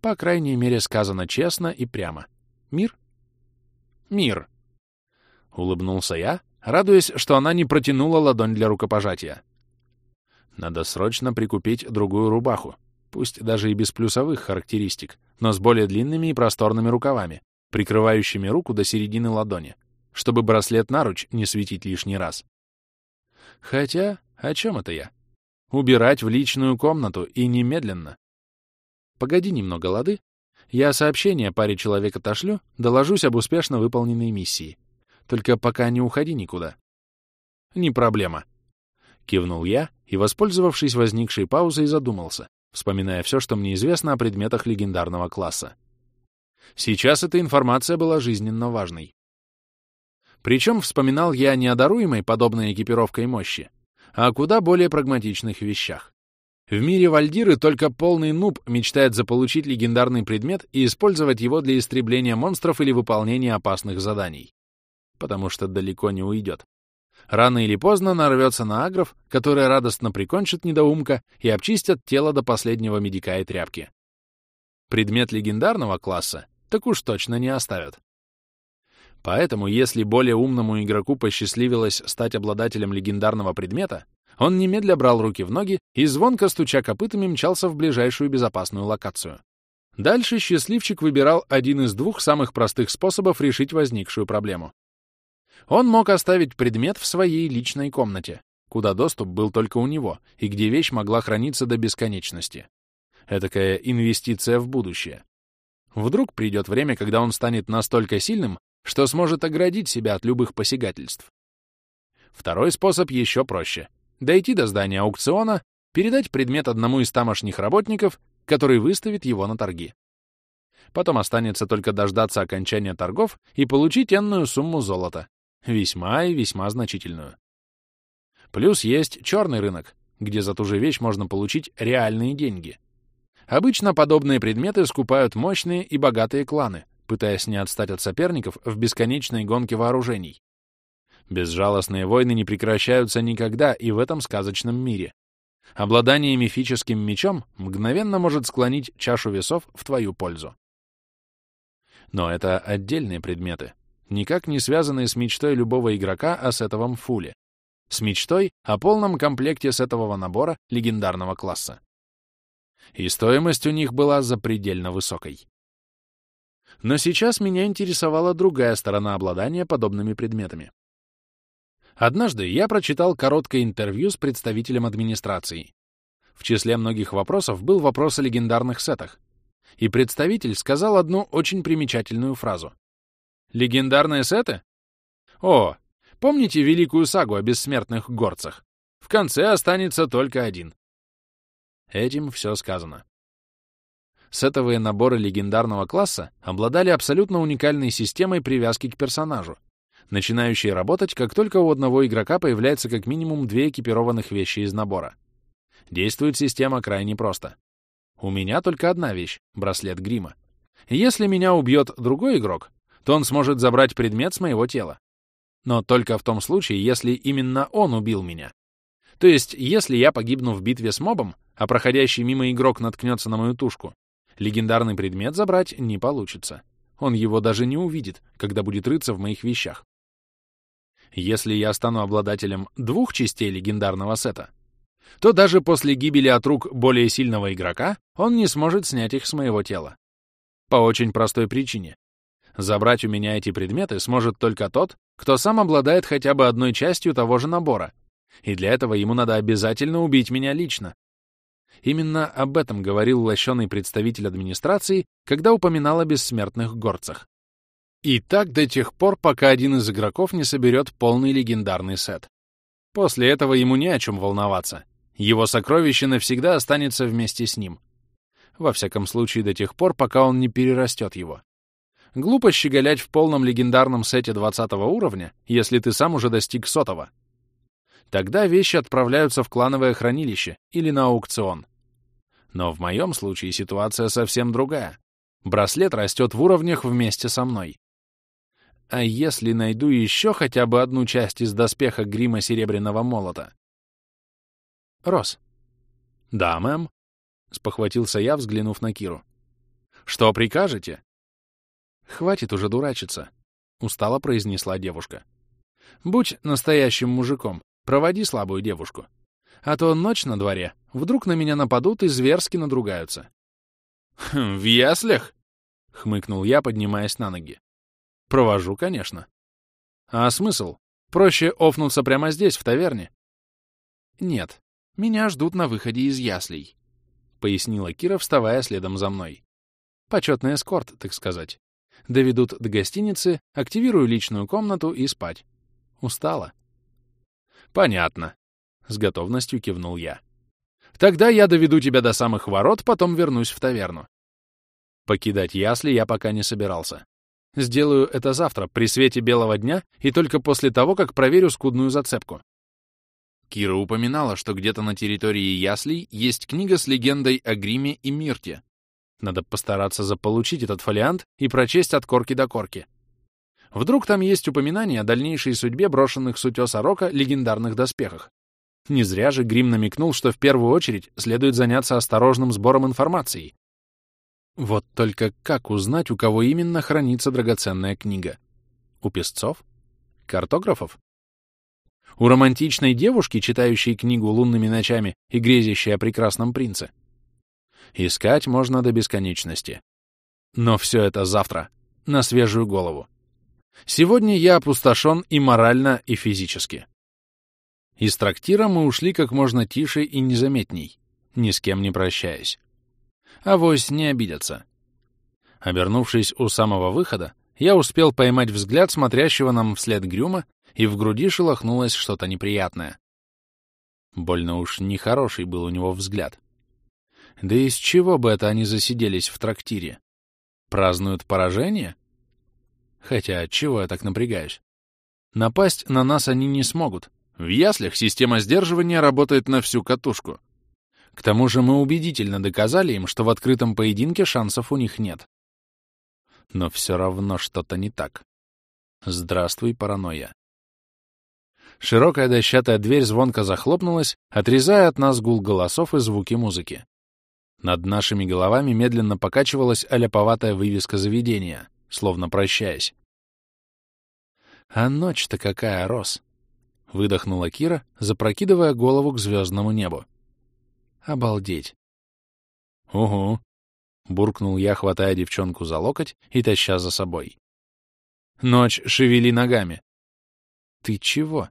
«По крайней мере, сказано честно и прямо. Мир?» «Мир», — улыбнулся я, радуясь, что она не протянула ладонь для рукопожатия. «Надо срочно прикупить другую рубаху, пусть даже и без плюсовых характеристик, но с более длинными и просторными рукавами, прикрывающими руку до середины ладони, чтобы браслет-наруч не светить лишний раз. Хотя, о чем это я? Убирать в личную комнату и немедленно. Погоди немного, лады? Я сообщение паре человек отошлю, доложусь об успешно выполненной миссии. Только пока не уходи никуда. Не проблема. Кивнул я и, воспользовавшись возникшей паузой, задумался, вспоминая все, что мне известно о предметах легендарного класса. Сейчас эта информация была жизненно важной. Причем вспоминал я не о даруемой подобной экипировкой мощи, а куда более прагматичных вещах. В мире Вальдиры только полный нуб мечтает заполучить легендарный предмет и использовать его для истребления монстров или выполнения опасных заданий. Потому что далеко не уйдет. Рано или поздно нарвется на агров, которые радостно прикончат недоумка и обчистят тело до последнего медика и тряпки. Предмет легендарного класса так уж точно не оставят. Поэтому, если более умному игроку посчастливилось стать обладателем легендарного предмета, он немедля брал руки в ноги и, звонко стуча копытами, мчался в ближайшую безопасную локацию. Дальше счастливчик выбирал один из двух самых простых способов решить возникшую проблему. Он мог оставить предмет в своей личной комнате, куда доступ был только у него и где вещь могла храниться до бесконечности. Этакая инвестиция в будущее. Вдруг придет время, когда он станет настолько сильным, что сможет оградить себя от любых посягательств. Второй способ еще проще. Дойти до здания аукциона, передать предмет одному из тамошних работников, который выставит его на торги. Потом останется только дождаться окончания торгов и получить энную сумму золота, весьма и весьма значительную. Плюс есть черный рынок, где за ту же вещь можно получить реальные деньги. Обычно подобные предметы скупают мощные и богатые кланы, пытаясь не отстать от соперников в бесконечной гонке вооружений. Безжалостные войны не прекращаются никогда и в этом сказочном мире. Обладание мифическим мечом мгновенно может склонить чашу весов в твою пользу. Но это отдельные предметы, никак не связанные с мечтой любого игрока о сетовом фуле, с мечтой о полном комплекте сетового набора легендарного класса. И стоимость у них была запредельно высокой. Но сейчас меня интересовала другая сторона обладания подобными предметами. Однажды я прочитал короткое интервью с представителем администрации. В числе многих вопросов был вопрос о легендарных сетах. И представитель сказал одну очень примечательную фразу. «Легендарные сеты? О, помните великую сагу о бессмертных горцах? В конце останется только один». Этим все сказано. Сетовые наборы легендарного класса обладали абсолютно уникальной системой привязки к персонажу, начинающей работать, как только у одного игрока появляется как минимум две экипированных вещи из набора. Действует система крайне просто. У меня только одна вещь — браслет грима. Если меня убьет другой игрок, то он сможет забрать предмет с моего тела. Но только в том случае, если именно он убил меня. То есть, если я погибну в битве с мобом, а проходящий мимо игрок наткнется на мою тушку, Легендарный предмет забрать не получится. Он его даже не увидит, когда будет рыться в моих вещах. Если я стану обладателем двух частей легендарного сета, то даже после гибели от рук более сильного игрока он не сможет снять их с моего тела. По очень простой причине. Забрать у меня эти предметы сможет только тот, кто сам обладает хотя бы одной частью того же набора, и для этого ему надо обязательно убить меня лично. Именно об этом говорил лощеный представитель администрации, когда упоминал о бессмертных горцах. И так до тех пор, пока один из игроков не соберет полный легендарный сет. После этого ему не о чем волноваться. Его сокровище навсегда останется вместе с ним. Во всяком случае, до тех пор, пока он не перерастет его. Глупо щеголять в полном легендарном сете 20 уровня, если ты сам уже достиг сотого. Тогда вещи отправляются в клановое хранилище или на аукцион. Но в моем случае ситуация совсем другая. Браслет растет в уровнях вместе со мной. А если найду еще хотя бы одну часть из доспеха грима серебряного молота? Рос. Да, мэм. Спохватился я, взглянув на Киру. Что прикажете? Хватит уже дурачиться, устало произнесла девушка. Будь настоящим мужиком, проводи слабую девушку. А то ночь на дворе, вдруг на меня нападут и зверски надругаются. «Хм, «В яслях?» — хмыкнул я, поднимаясь на ноги. «Провожу, конечно». «А смысл? Проще офнуться прямо здесь, в таверне». «Нет, меня ждут на выходе из яслей», — пояснила Кира, вставая следом за мной. «Почетный эскорт, так сказать. Доведут до гостиницы, активирую личную комнату и спать. Устала». «Понятно», — с готовностью кивнул я. «Тогда я доведу тебя до самых ворот, потом вернусь в таверну». Покидать ясли я пока не собирался. Сделаю это завтра, при свете белого дня, и только после того, как проверю скудную зацепку. Кира упоминала, что где-то на территории яслей есть книга с легендой о Гриме и Мирте. Надо постараться заполучить этот фолиант и прочесть от корки до корки. Вдруг там есть упоминание о дальнейшей судьбе брошенных с утеса Рока легендарных доспехах. Не зря же Грим намекнул, что в первую очередь следует заняться осторожным сбором информации. Вот только как узнать, у кого именно хранится драгоценная книга? У песцов? Картографов? У романтичной девушки, читающей книгу лунными ночами и грезящей о прекрасном принце? Искать можно до бесконечности. Но все это завтра, на свежую голову. Сегодня я опустошен и морально, и физически. Из трактира мы ушли как можно тише и незаметней, ни с кем не прощаясь. Авось не обидятся. Обернувшись у самого выхода, я успел поймать взгляд смотрящего нам вслед Грюма, и в груди шелохнулось что-то неприятное. Больно уж нехороший был у него взгляд. Да из чего бы это они засиделись в трактире? Празднуют поражение? Хотя, чего я так напрягаюсь? Напасть на нас они не смогут. В яслях система сдерживания работает на всю катушку. К тому же мы убедительно доказали им, что в открытом поединке шансов у них нет. Но все равно что-то не так. Здравствуй, паранойя. Широкая дощатая дверь звонко захлопнулась, отрезая от нас гул голосов и звуки музыки. Над нашими головами медленно покачивалась аляповатая вывеска заведения, словно прощаясь. «А ночь-то какая, Рос!» — выдохнула Кира, запрокидывая голову к звездному небу. «Обалдеть!» «Угу!» — буркнул я, хватая девчонку за локоть и таща за собой. «Ночь, шевели ногами!» «Ты чего?»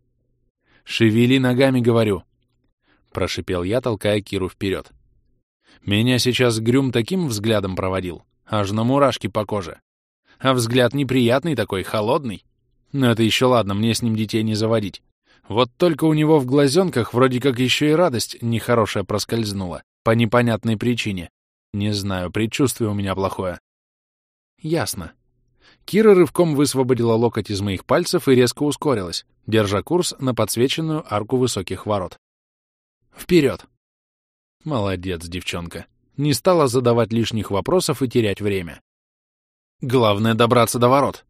«Шевели ногами, говорю!» — прошипел я, толкая Киру вперед. Меня сейчас Грюм таким взглядом проводил, аж на мурашки по коже. А взгляд неприятный такой, холодный. Но это еще ладно, мне с ним детей не заводить. Вот только у него в глазенках вроде как еще и радость нехорошая проскользнула. По непонятной причине. Не знаю, предчувствие у меня плохое. Ясно. Кира рывком высвободила локоть из моих пальцев и резко ускорилась, держа курс на подсвеченную арку высоких ворот. Вперед! Молодец, девчонка. Не стала задавать лишних вопросов и терять время. Главное — добраться до ворот.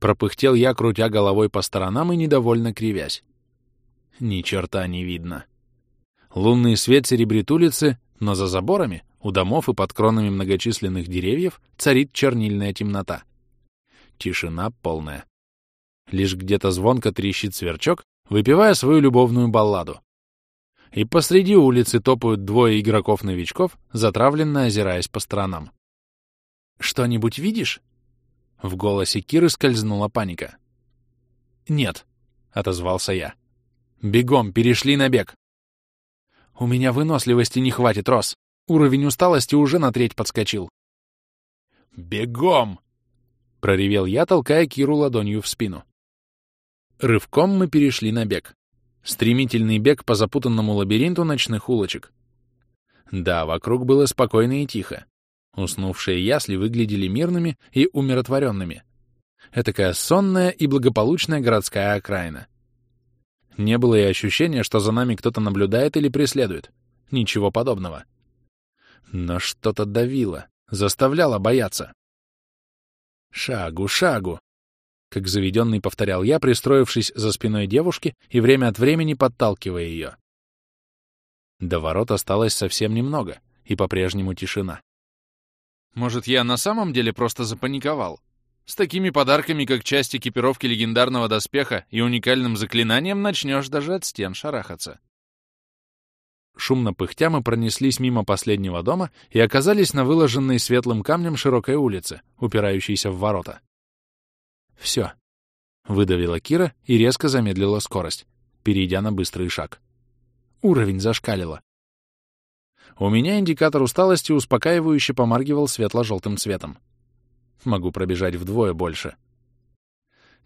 Пропыхтел я, крутя головой по сторонам и недовольно кривясь. Ни черта не видно. Лунный свет серебрит улицы, но за заборами, у домов и под кронами многочисленных деревьев царит чернильная темнота. Тишина полная. Лишь где-то звонко трещит сверчок, выпивая свою любовную балладу и посреди улицы топают двое игроков-новичков, затравленно озираясь по сторонам. «Что-нибудь видишь?» В голосе Киры скользнула паника. «Нет», — отозвался я. «Бегом, перешли на бег». «У меня выносливости не хватит, Рос. Уровень усталости уже на треть подскочил». «Бегом!» — проревел я, толкая Киру ладонью в спину. Рывком мы перешли на бег. Стремительный бег по запутанному лабиринту ночных улочек. Да, вокруг было спокойно и тихо. Уснувшие ясли выглядели мирными и умиротворенными. Этакая сонная и благополучная городская окраина. Не было и ощущения, что за нами кто-то наблюдает или преследует. Ничего подобного. Но что-то давило, заставляло бояться. Шагу, шагу. как заведенный повторял я, пристроившись за спиной девушки и время от времени подталкивая ее. До ворот осталось совсем немного, и по-прежнему тишина. Может, я на самом деле просто запаниковал? С такими подарками, как часть экипировки легендарного доспеха и уникальным заклинанием, начнешь даже от стен шарахаться. Шумно пыхтя мы пронеслись мимо последнего дома и оказались на выложенной светлым камнем широкой улице, упирающейся в ворота. «Все», — выдавила Кира и резко замедлила скорость, перейдя на быстрый шаг. Уровень зашкалила. У меня индикатор усталости успокаивающе помаргивал светло-желтым цветом. Могу пробежать вдвое больше.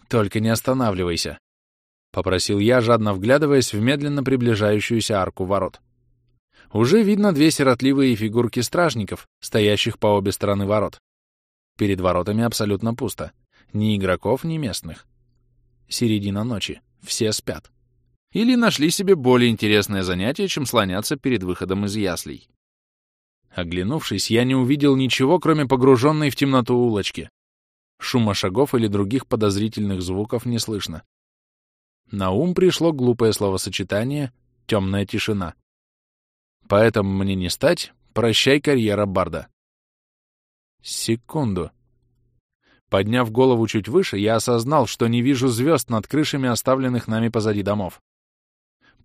«Только не останавливайся», — попросил я, жадно вглядываясь в медленно приближающуюся арку ворот. Уже видно две сиротливые фигурки стражников, стоящих по обе стороны ворот. Перед воротами абсолютно пусто. Ни игроков, ни местных. Середина ночи. Все спят. Или нашли себе более интересное занятие, чем слоняться перед выходом из яслей. Оглянувшись, я не увидел ничего, кроме погруженной в темноту улочки. Шума шагов или других подозрительных звуков не слышно. На ум пришло глупое словосочетание «темная тишина». Поэтому мне не стать, прощай карьера Барда. Секунду. Подняв голову чуть выше, я осознал, что не вижу звезд над крышами оставленных нами позади домов.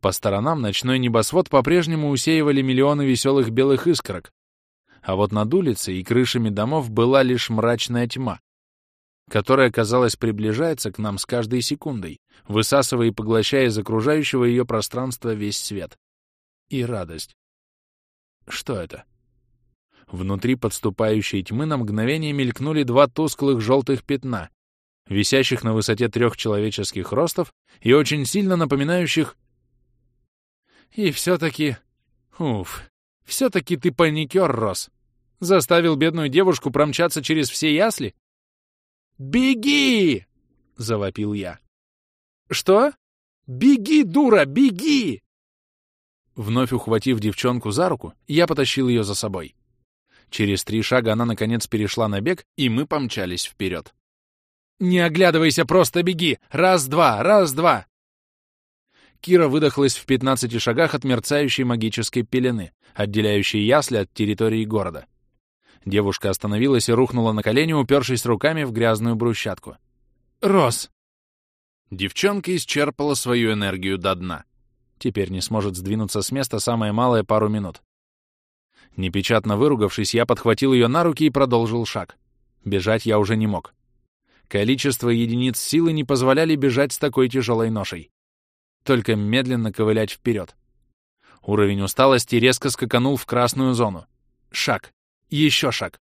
По сторонам ночной небосвод по-прежнему усеивали миллионы веселых белых искорок, а вот над улицей и крышами домов была лишь мрачная тьма, которая, казалось, приближается к нам с каждой секундой, высасывая и поглощая из окружающего ее пространства весь свет. И радость. Что это? Внутри подступающей тьмы на мгновение мелькнули два тусклых желтых пятна, висящих на высоте трех человеческих ростов и очень сильно напоминающих... И все-таки... Уф, все-таки ты паникер, Рос. Заставил бедную девушку промчаться через все ясли? «Беги!» — завопил я. «Что? Беги, дура, беги!» Вновь ухватив девчонку за руку, я потащил ее за собой. Через три шага она, наконец, перешла на бег, и мы помчались вперед. «Не оглядывайся, просто беги! Раз-два, раз-два!» Кира выдохлась в пятнадцати шагах от мерцающей магической пелены, отделяющей ясли от территории города. Девушка остановилась и рухнула на колени, упершись руками в грязную брусчатку. «Рос!» Девчонка исчерпала свою энергию до дна. Теперь не сможет сдвинуться с места самое малое пару минут. Непечатно выругавшись, я подхватил ее на руки и продолжил шаг. Бежать я уже не мог. Количество единиц силы не позволяли бежать с такой тяжелой ношей. Только медленно ковылять вперед. Уровень усталости резко скаканул в красную зону. Шаг. Еще шаг.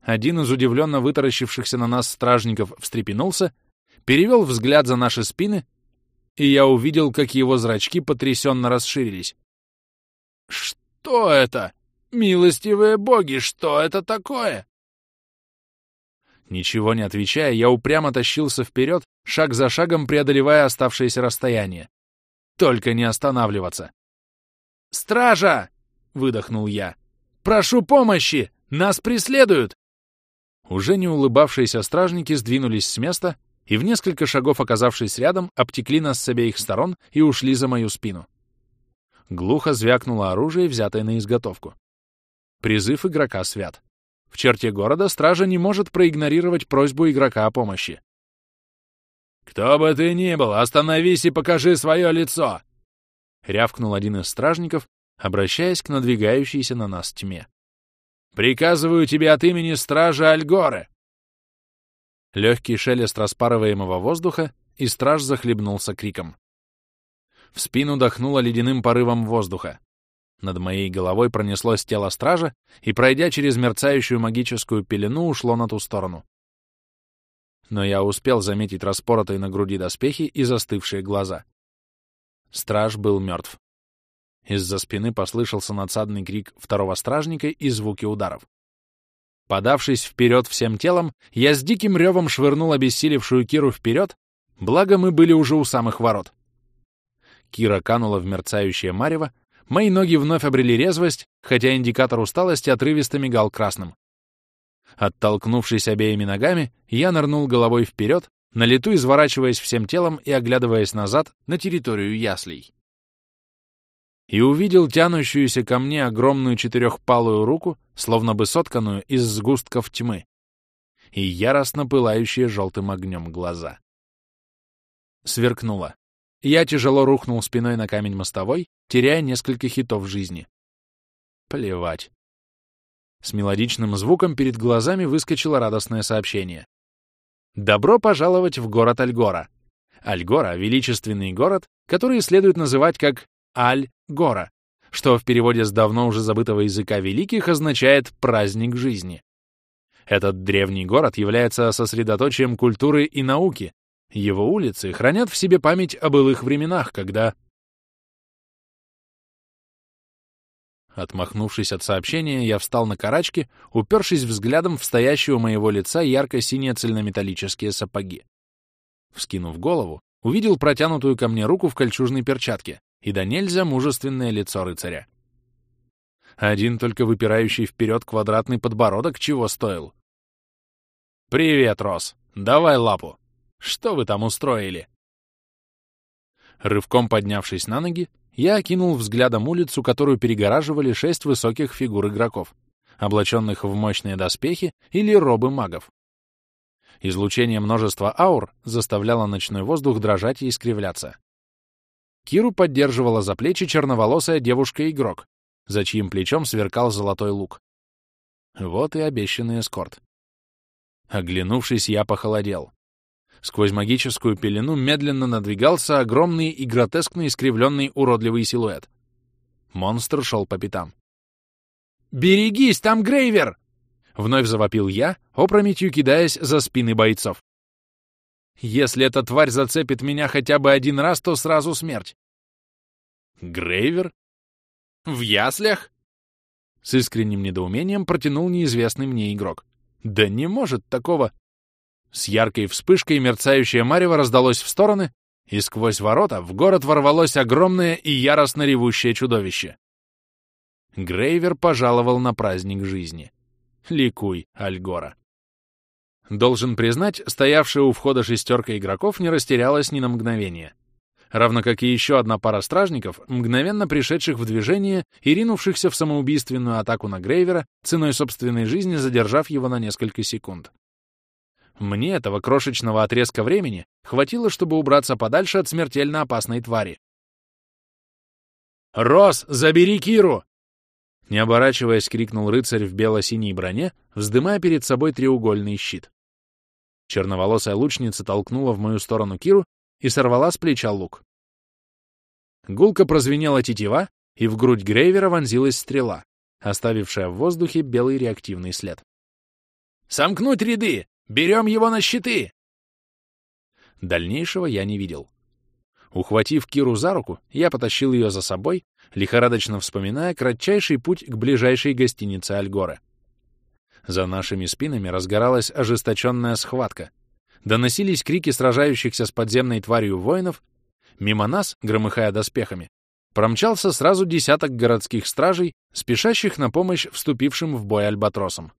Один из удивленно вытаращившихся на нас стражников встрепенулся, перевел взгляд за наши спины, и я увидел, как его зрачки потрясенно расширились. «Что?» «Что это? Милостивые боги, что это такое?» Ничего не отвечая, я упрямо тащился вперед, шаг за шагом преодолевая оставшееся расстояние. Только не останавливаться. «Стража!» — выдохнул я. «Прошу помощи! Нас преследуют!» Уже не улыбавшиеся стражники сдвинулись с места и, в несколько шагов оказавшись рядом, обтекли нас с обеих сторон и ушли за мою спину. Глухо звякнуло оружие, взятое на изготовку. Призыв игрока свят. В черте города стража не может проигнорировать просьбу игрока о помощи. «Кто бы ты ни был, остановись и покажи свое лицо!» — рявкнул один из стражников, обращаясь к надвигающейся на нас тьме. «Приказываю тебе от имени стража Альгоры!» Легкий шелест распарываемого воздуха, и страж захлебнулся криком. В спину дохнуло ледяным порывом воздуха. Над моей головой пронеслось тело стража и, пройдя через мерцающую магическую пелену, ушло на ту сторону. Но я успел заметить распоротые на груди доспехи и застывшие глаза. Страж был мертв. Из-за спины послышался надсадный крик второго стражника и звуки ударов. Подавшись вперед всем телом, я с диким ревом швырнул обессилевшую Киру вперед, благо мы были уже у самых ворот. Кира канула в мерцающее марево, мои ноги вновь обрели резвость, хотя индикатор усталости отрывисто мигал красным. Оттолкнувшись обеими ногами, я нырнул головой вперед, на лету изворачиваясь всем телом и оглядываясь назад на территорию яслей. И увидел тянущуюся ко мне огромную четырехпалую руку, словно бы сотканную из сгустков тьмы, и яростно пылающие желтым огнем глаза. Сверкнуло. Я тяжело рухнул спиной на камень мостовой, теряя несколько хитов жизни. Плевать. С мелодичным звуком перед глазами выскочило радостное сообщение. «Добро пожаловать в город Альгора!» Альгора — величественный город, который следует называть как Аль-Гора, что в переводе с давно уже забытого языка великих означает «праздник жизни». Этот древний город является сосредоточием культуры и науки. Его улицы хранят в себе память о былых временах, когда Отмахнувшись от сообщения, я встал на карачки, упершись взглядом в стоящие у моего лица ярко-синие цельнометаллические сапоги. Вскинув голову, увидел протянутую ко мне руку в кольчужной перчатке и да нельзя мужественное лицо рыцаря. Один только выпирающий вперед квадратный подбородок чего стоил. «Привет, Рос! Давай лапу! Что вы там устроили?» Рывком поднявшись на ноги, я окинул взглядом улицу, которую перегораживали шесть высоких фигур игроков, облаченных в мощные доспехи или робы магов. Излучение множества аур заставляло ночной воздух дрожать и искривляться. Киру поддерживала за плечи черноволосая девушка-игрок, за чьим плечом сверкал золотой лук. Вот и обещанный эскорт. Оглянувшись, я похолодел. Сквозь магическую пелену медленно надвигался огромный и гротескно искривленный уродливый силуэт. Монстр шел по пятам. «Берегись, там Грейвер!» Вновь завопил я, опрометью кидаясь за спины бойцов. «Если эта тварь зацепит меня хотя бы один раз, то сразу смерть». «Грейвер? В яслях?» С искренним недоумением протянул неизвестный мне игрок. «Да не может такого...» С яркой вспышкой мерцающее марево раздалось в стороны, и сквозь ворота в город ворвалось огромное и яростно ревущее чудовище. Грейвер пожаловал на праздник жизни. Ликуй, Альгора. Должен признать, стоявшая у входа шестерка игроков не растерялась ни на мгновение. Равно как и еще одна пара стражников, мгновенно пришедших в движение и ринувшихся в самоубийственную атаку на Грейвера, ценой собственной жизни задержав его на несколько секунд. Мне этого крошечного отрезка времени хватило, чтобы убраться подальше от смертельно опасной твари. «Рос, забери Киру!» Не оборачиваясь, крикнул рыцарь в бело-синей броне, вздымая перед собой треугольный щит. Черноволосая лучница толкнула в мою сторону Киру и сорвала с плеча лук. Гулко прозвенела тетива, и в грудь Грейвера вонзилась стрела, оставившая в воздухе белый реактивный след. «Сомкнуть ряды! Берем его на щиты!» Дальнейшего я не видел. Ухватив Киру за руку, я потащил ее за собой, лихорадочно вспоминая кратчайший путь к ближайшей гостинице Альгоры. За нашими спинами разгоралась ожесточенная схватка. Доносились крики сражающихся с подземной тварью воинов. Мимо нас, громыхая доспехами, промчался сразу десяток городских стражей, спешащих на помощь вступившим в бой альбатросам.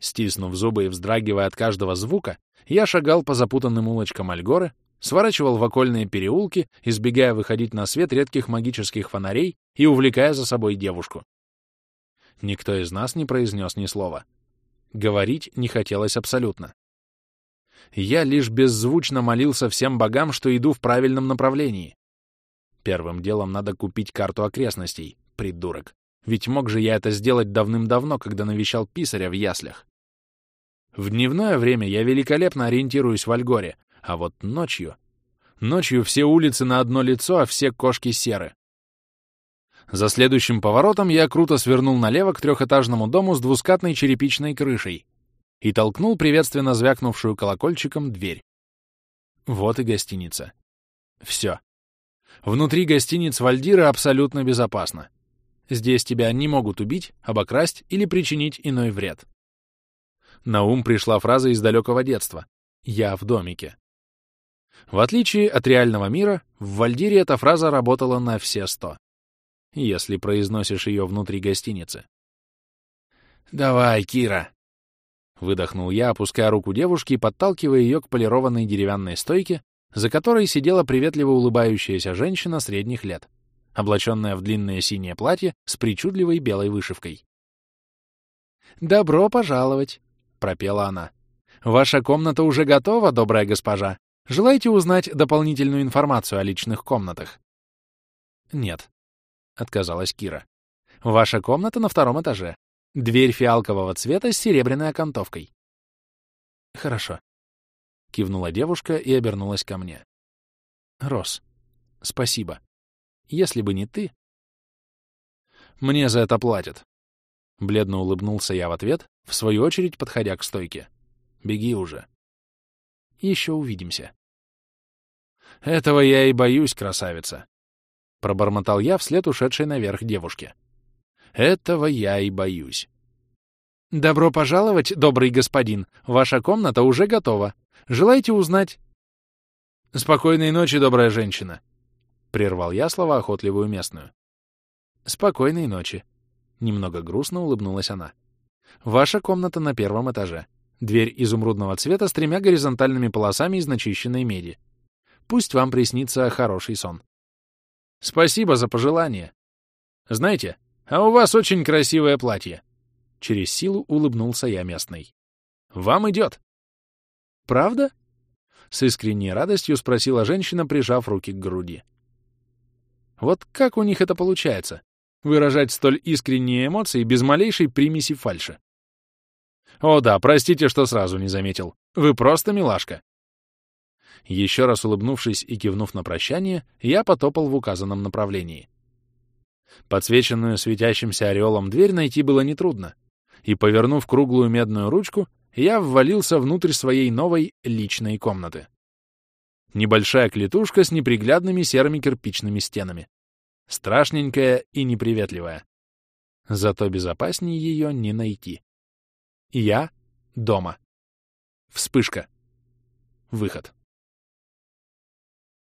Стиснув зубы и вздрагивая от каждого звука, я шагал по запутанным улочкам Альгоры, сворачивал в окольные переулки, избегая выходить на свет редких магических фонарей и увлекая за собой девушку. Никто из нас не произнес ни слова. Говорить не хотелось абсолютно. Я лишь беззвучно молился всем богам, что иду в правильном направлении. Первым делом надо купить карту окрестностей, придурок. Ведь мог же я это сделать давным-давно, когда навещал писаря в яслях. В дневное время я великолепно ориентируюсь в Альгоре, а вот ночью... Ночью все улицы на одно лицо, а все кошки серы. За следующим поворотом я круто свернул налево к трехэтажному дому с двускатной черепичной крышей и толкнул приветственно звякнувшую колокольчиком дверь. Вот и гостиница. Все. Внутри гостиниц Вальдира абсолютно безопасно. Здесь тебя не могут убить, обокрасть или причинить иной вред. На ум пришла фраза из далекого детства «Я в домике». В отличие от реального мира, в Вальдире эта фраза работала на все сто, если произносишь ее внутри гостиницы. «Давай, Кира!» Выдохнул я, опуская руку девушки и подталкивая ее к полированной деревянной стойке, за которой сидела приветливо улыбающаяся женщина средних лет, облаченная в длинное синее платье с причудливой белой вышивкой. «Добро пожаловать!» — пропела она. «Ваша комната уже готова, добрая госпожа. Желаете узнать дополнительную информацию о личных комнатах?» «Нет», — отказалась Кира. «Ваша комната на втором этаже. Дверь фиалкового цвета с серебряной окантовкой». «Хорошо», — кивнула девушка и обернулась ко мне. «Рос, спасибо. Если бы не ты...» «Мне за это платят». Бледно улыбнулся я в ответ, в свою очередь подходя к стойке. «Беги уже». «Еще увидимся». «Этого я и боюсь, красавица», — пробормотал я вслед ушедшей наверх девушке. «Этого я и боюсь». «Добро пожаловать, добрый господин. Ваша комната уже готова. Желаете узнать...» «Спокойной ночи, добрая женщина», — прервал я слова охотливую местную. «Спокойной ночи», — немного грустно улыбнулась она. «Ваша комната на первом этаже. Дверь изумрудного цвета с тремя горизонтальными полосами из начищенной меди. Пусть вам приснится хороший сон». «Спасибо за пожелание. Знаете, а у вас очень красивое платье». Через силу улыбнулся я местной. «Вам идет!» «Правда?» — с искренней радостью спросила женщина, прижав руки к груди. «Вот как у них это получается? Выражать столь искренние эмоции без малейшей примеси фальши?» «О да, простите, что сразу не заметил. Вы просто милашка!» Еще раз улыбнувшись и кивнув на прощание, я потопал в указанном направлении. Подсвеченную светящимся ореолом дверь найти было нетрудно — и, повернув круглую медную ручку, я ввалился внутрь своей новой личной комнаты. Небольшая клетушка с неприглядными серыми кирпичными стенами. Страшненькая и неприветливая. Зато безопаснее ее не найти. Я дома. Вспышка. Выход.